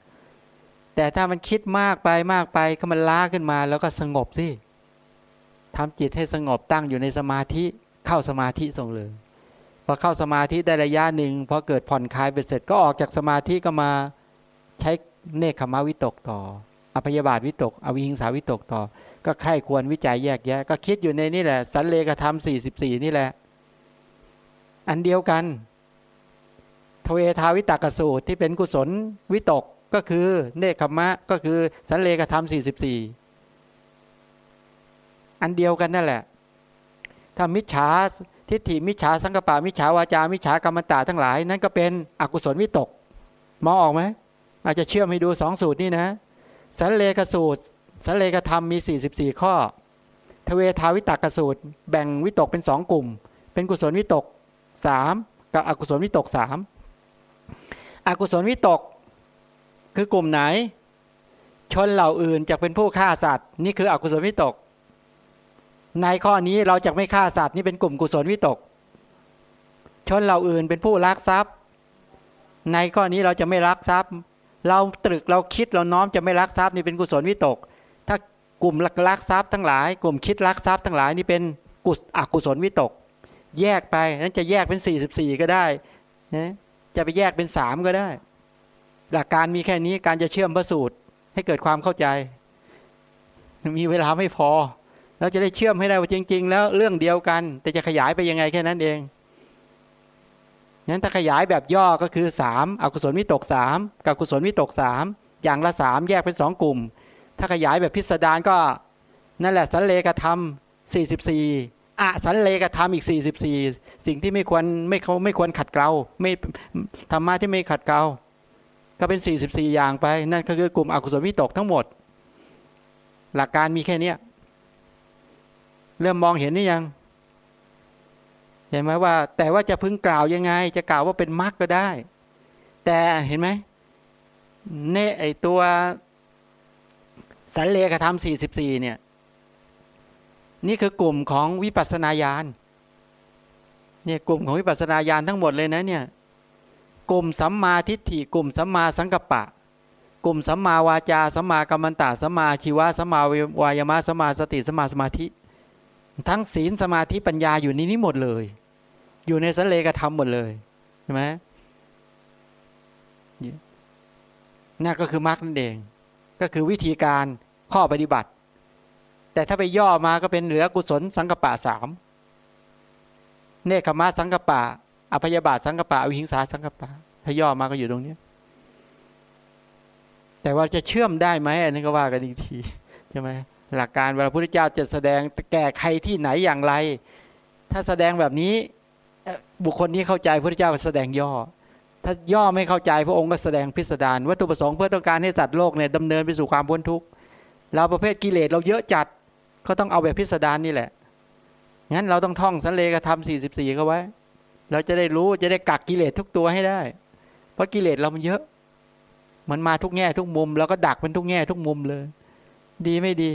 แต่ถ้ามันคิดมากไปมากไปก็มันล้าขึ้นมา แล้วก็สงบสิทำจิตให้สงบตั้งอยู่ในสมาธิเข้าสมาธิส่งเลย อเข้าสมาธิได้ระยะหนึ่งพอเกิดผ่อนคลายไปเสร็จก็ออกจากสมาธิก็มาใช้เนคขมาวิตกต่ออภยาบาทวิตก อวิหิงสาวิตกต่อ ก็ใครควรวิจัยแยกแยะ ก็คิดอยู่ในนี่แหละ สันเลกธรรมสี่สิบสี่นี่แหละ อันเดียวกันเวทาวิตกสูตรที่เป็นกุศลวิตกก็คือเนคขมะก็คือสันเลกธรรมสี่สิบสี่อันเดียวกันนั่นแหละถ้ามิจฉา ทิฏฐิมิจฉาสังกปะมิจฉาวาจามิจฉากรรมตาทั้งหลาย นั่นก็เป็นอกุศลวิตก มองออกไหมอาจจะเชื่อมให้ดูสองสูตรนี่นะสันเลกสูตรสันเลกธรรมมีสี่สิบสี่ข้อ ทเวทาวิตกสูตร แบ่งวิตกเป็นสองกลุ่ม เป็นกุศลวิตกสามกับอกุศลวิตกสามอกุศลวิตก คือกลุ่มไหน ชนเหล่าอื่นจะเป็นผู้ฆ่าสัตว์ นี่คืออกุศลวิตก ในข้อนี้เราจะไม่ฆ่าสัตว์นี่เป็นกลุ่มกุศลวิตก ชนเหล่าอื่นเป็นผู้ลักทรัพย์ ในข้อนี้เราจะไม่ลักทรัพย์ เราตรึกเราคิดเราน้อมจะไม่ลักทรัพย์นี่เป็นกุศลวิตก ถ้ากลุ่มลักทรัพย์ทั้งหลาย กลุ่มคิดลักทรัพย์ทั้งหลายนี่เป็นกุศอกุศลวิตก แยกไปนั้นจะแยกเป็น 44 ก็ได้นะจะไปแยกเป็น3ก็ได้ หลักการมีแค่นี้การจะเชื่อมพระสูตรให้เกิดความเข้าใจ มีเวลาไม่พอ เราจะได้เชื่อมให้ได้ว่าจริง ๆ แล้วเรื่องเดียวกัน แต่จะขยายไปยังไงแค่นั้นเองนั้นถ้าขยายแบบย่อก็คือ3อกุศลวิตก 3 กับกุศลวิตก 3 อย่างละ 3 แยกเป็น 2 กลุ่ม ถ้าขยายแบบพิสดารก็นั่นแหละสันเลกธรรม 44อะสันเลกธรรมอีก 44 สิ่งที่ไม่ควรไม่เขาไม่ควรขัดเกลาไม่ธรรมะที่ไม่ขัดเกลาก็เป็น 44 อย่างไป นั่นก็คือกลุ่มอกุศลวิตกทั้งหมด หลักการมีแค่เนี้ย เริ่มมองเห็นนี่ยัง เห็นไหมว่า แต่ว่าจะพึงกล่าวยังไง จะกล่าวว่าเป็นมรรคก็ได้ แต่เห็นไหมเน่ไอตัวสันเลขธรรม44เนี่ย นี่คือกลุ่มของวิปัสสนาญาณเนี่ยกลุ่มของวิปัสสนาญาณทั้งหมดเลยนะเนี่ย กลุ่มสัมมาทิฏฐิกลุ่มสัมมาสังกัปปะ กลุ่มสัมมาวาจาสัมมากัมมันตะสัมมาชีวะสัมมาวายามะสัมมาสติสัมมาสมาธิ ทั้งศีลสมาธิปัญญาอยู่ในนี้หมดเลย อยู่ในสันเลกธรรมหมดเลยใช่ไหมนั่นก็คือมรรคนั่นเอง ก็คือวิธีการข้อปฏิบัติ แต่ถ้าไปย่อมาก็เป็นเหลือกุศลสังกปะสามเนคขมาสังกปะอภยาบาทสังกปะอวิหิงสาสังกปะถ้าย่อมาก็อยู่ตรงนี้ แต่ว่าจะเชื่อมได้ไหมอันนี้ก็ว่ากันอีกทีใช่ไหม หลักการเวลาพระพุทธเจ้าจะแสดงแก่ใครที่ไหนอย่างไร ถ้าแสดงแบบนี้บุคคลนี้เข้าใจพระพุทธเจ้าแสดงย่อ ถ้าย่อไม่เข้าใจพระองค์ก็แสดงพิสดารวัตถุประสงค์เพื่อต้องการให้สัตว์โลกเนี่ยดำเนินไปสู่ความพ้นทุกข์เราประเภทกิเลสเราเยอะจัดก็ต้องเอาแบบพิสดารนี่แหละงั้นเราต้องท่องสันเลกธรรมสี่สิบสี่เข้าไว้ เราจะได้รู้จะได้กักกิเลสทุกตัวให้ได้ เพราะกิเลสเรามันเยอะ มันมาทุกแง่ทุกมุม แล้วก็ดักเป็นทุกแง่ทุกมุมเลย ดีไม่ดี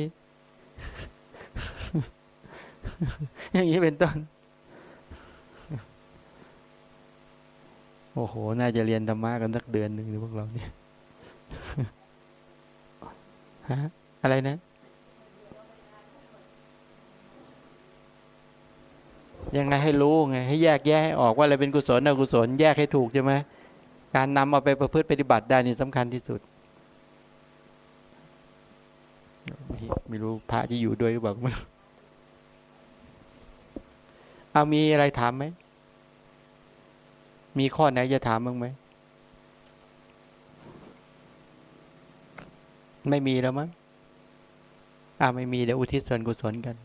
อย่างนี้เป็นต้น โอ้โห น่าจะเรียนธรรมะกันสักเดือนหนึ่งหรือพวกเราเนี่ยฮะอะไรนะ ยังไงให้รู้ไง ให้แยกแยะให้ออกว่าอะไรเป็นกุศลอกุศล แยกให้ถูกใช่ไหมการนำเอาไปประพฤติปฏิบัติได้นี่สำคัญที่สุด ไม่รู้พระที่อยู่ด้วยหรือเปล่า เอามีอะไรถามไหม มีข้อไหนจะถามบ้างไหม ไม่มีแล้วมั้ง อ่าไม่มีเดี๋ยวอุทิศส่วนกุศลกัน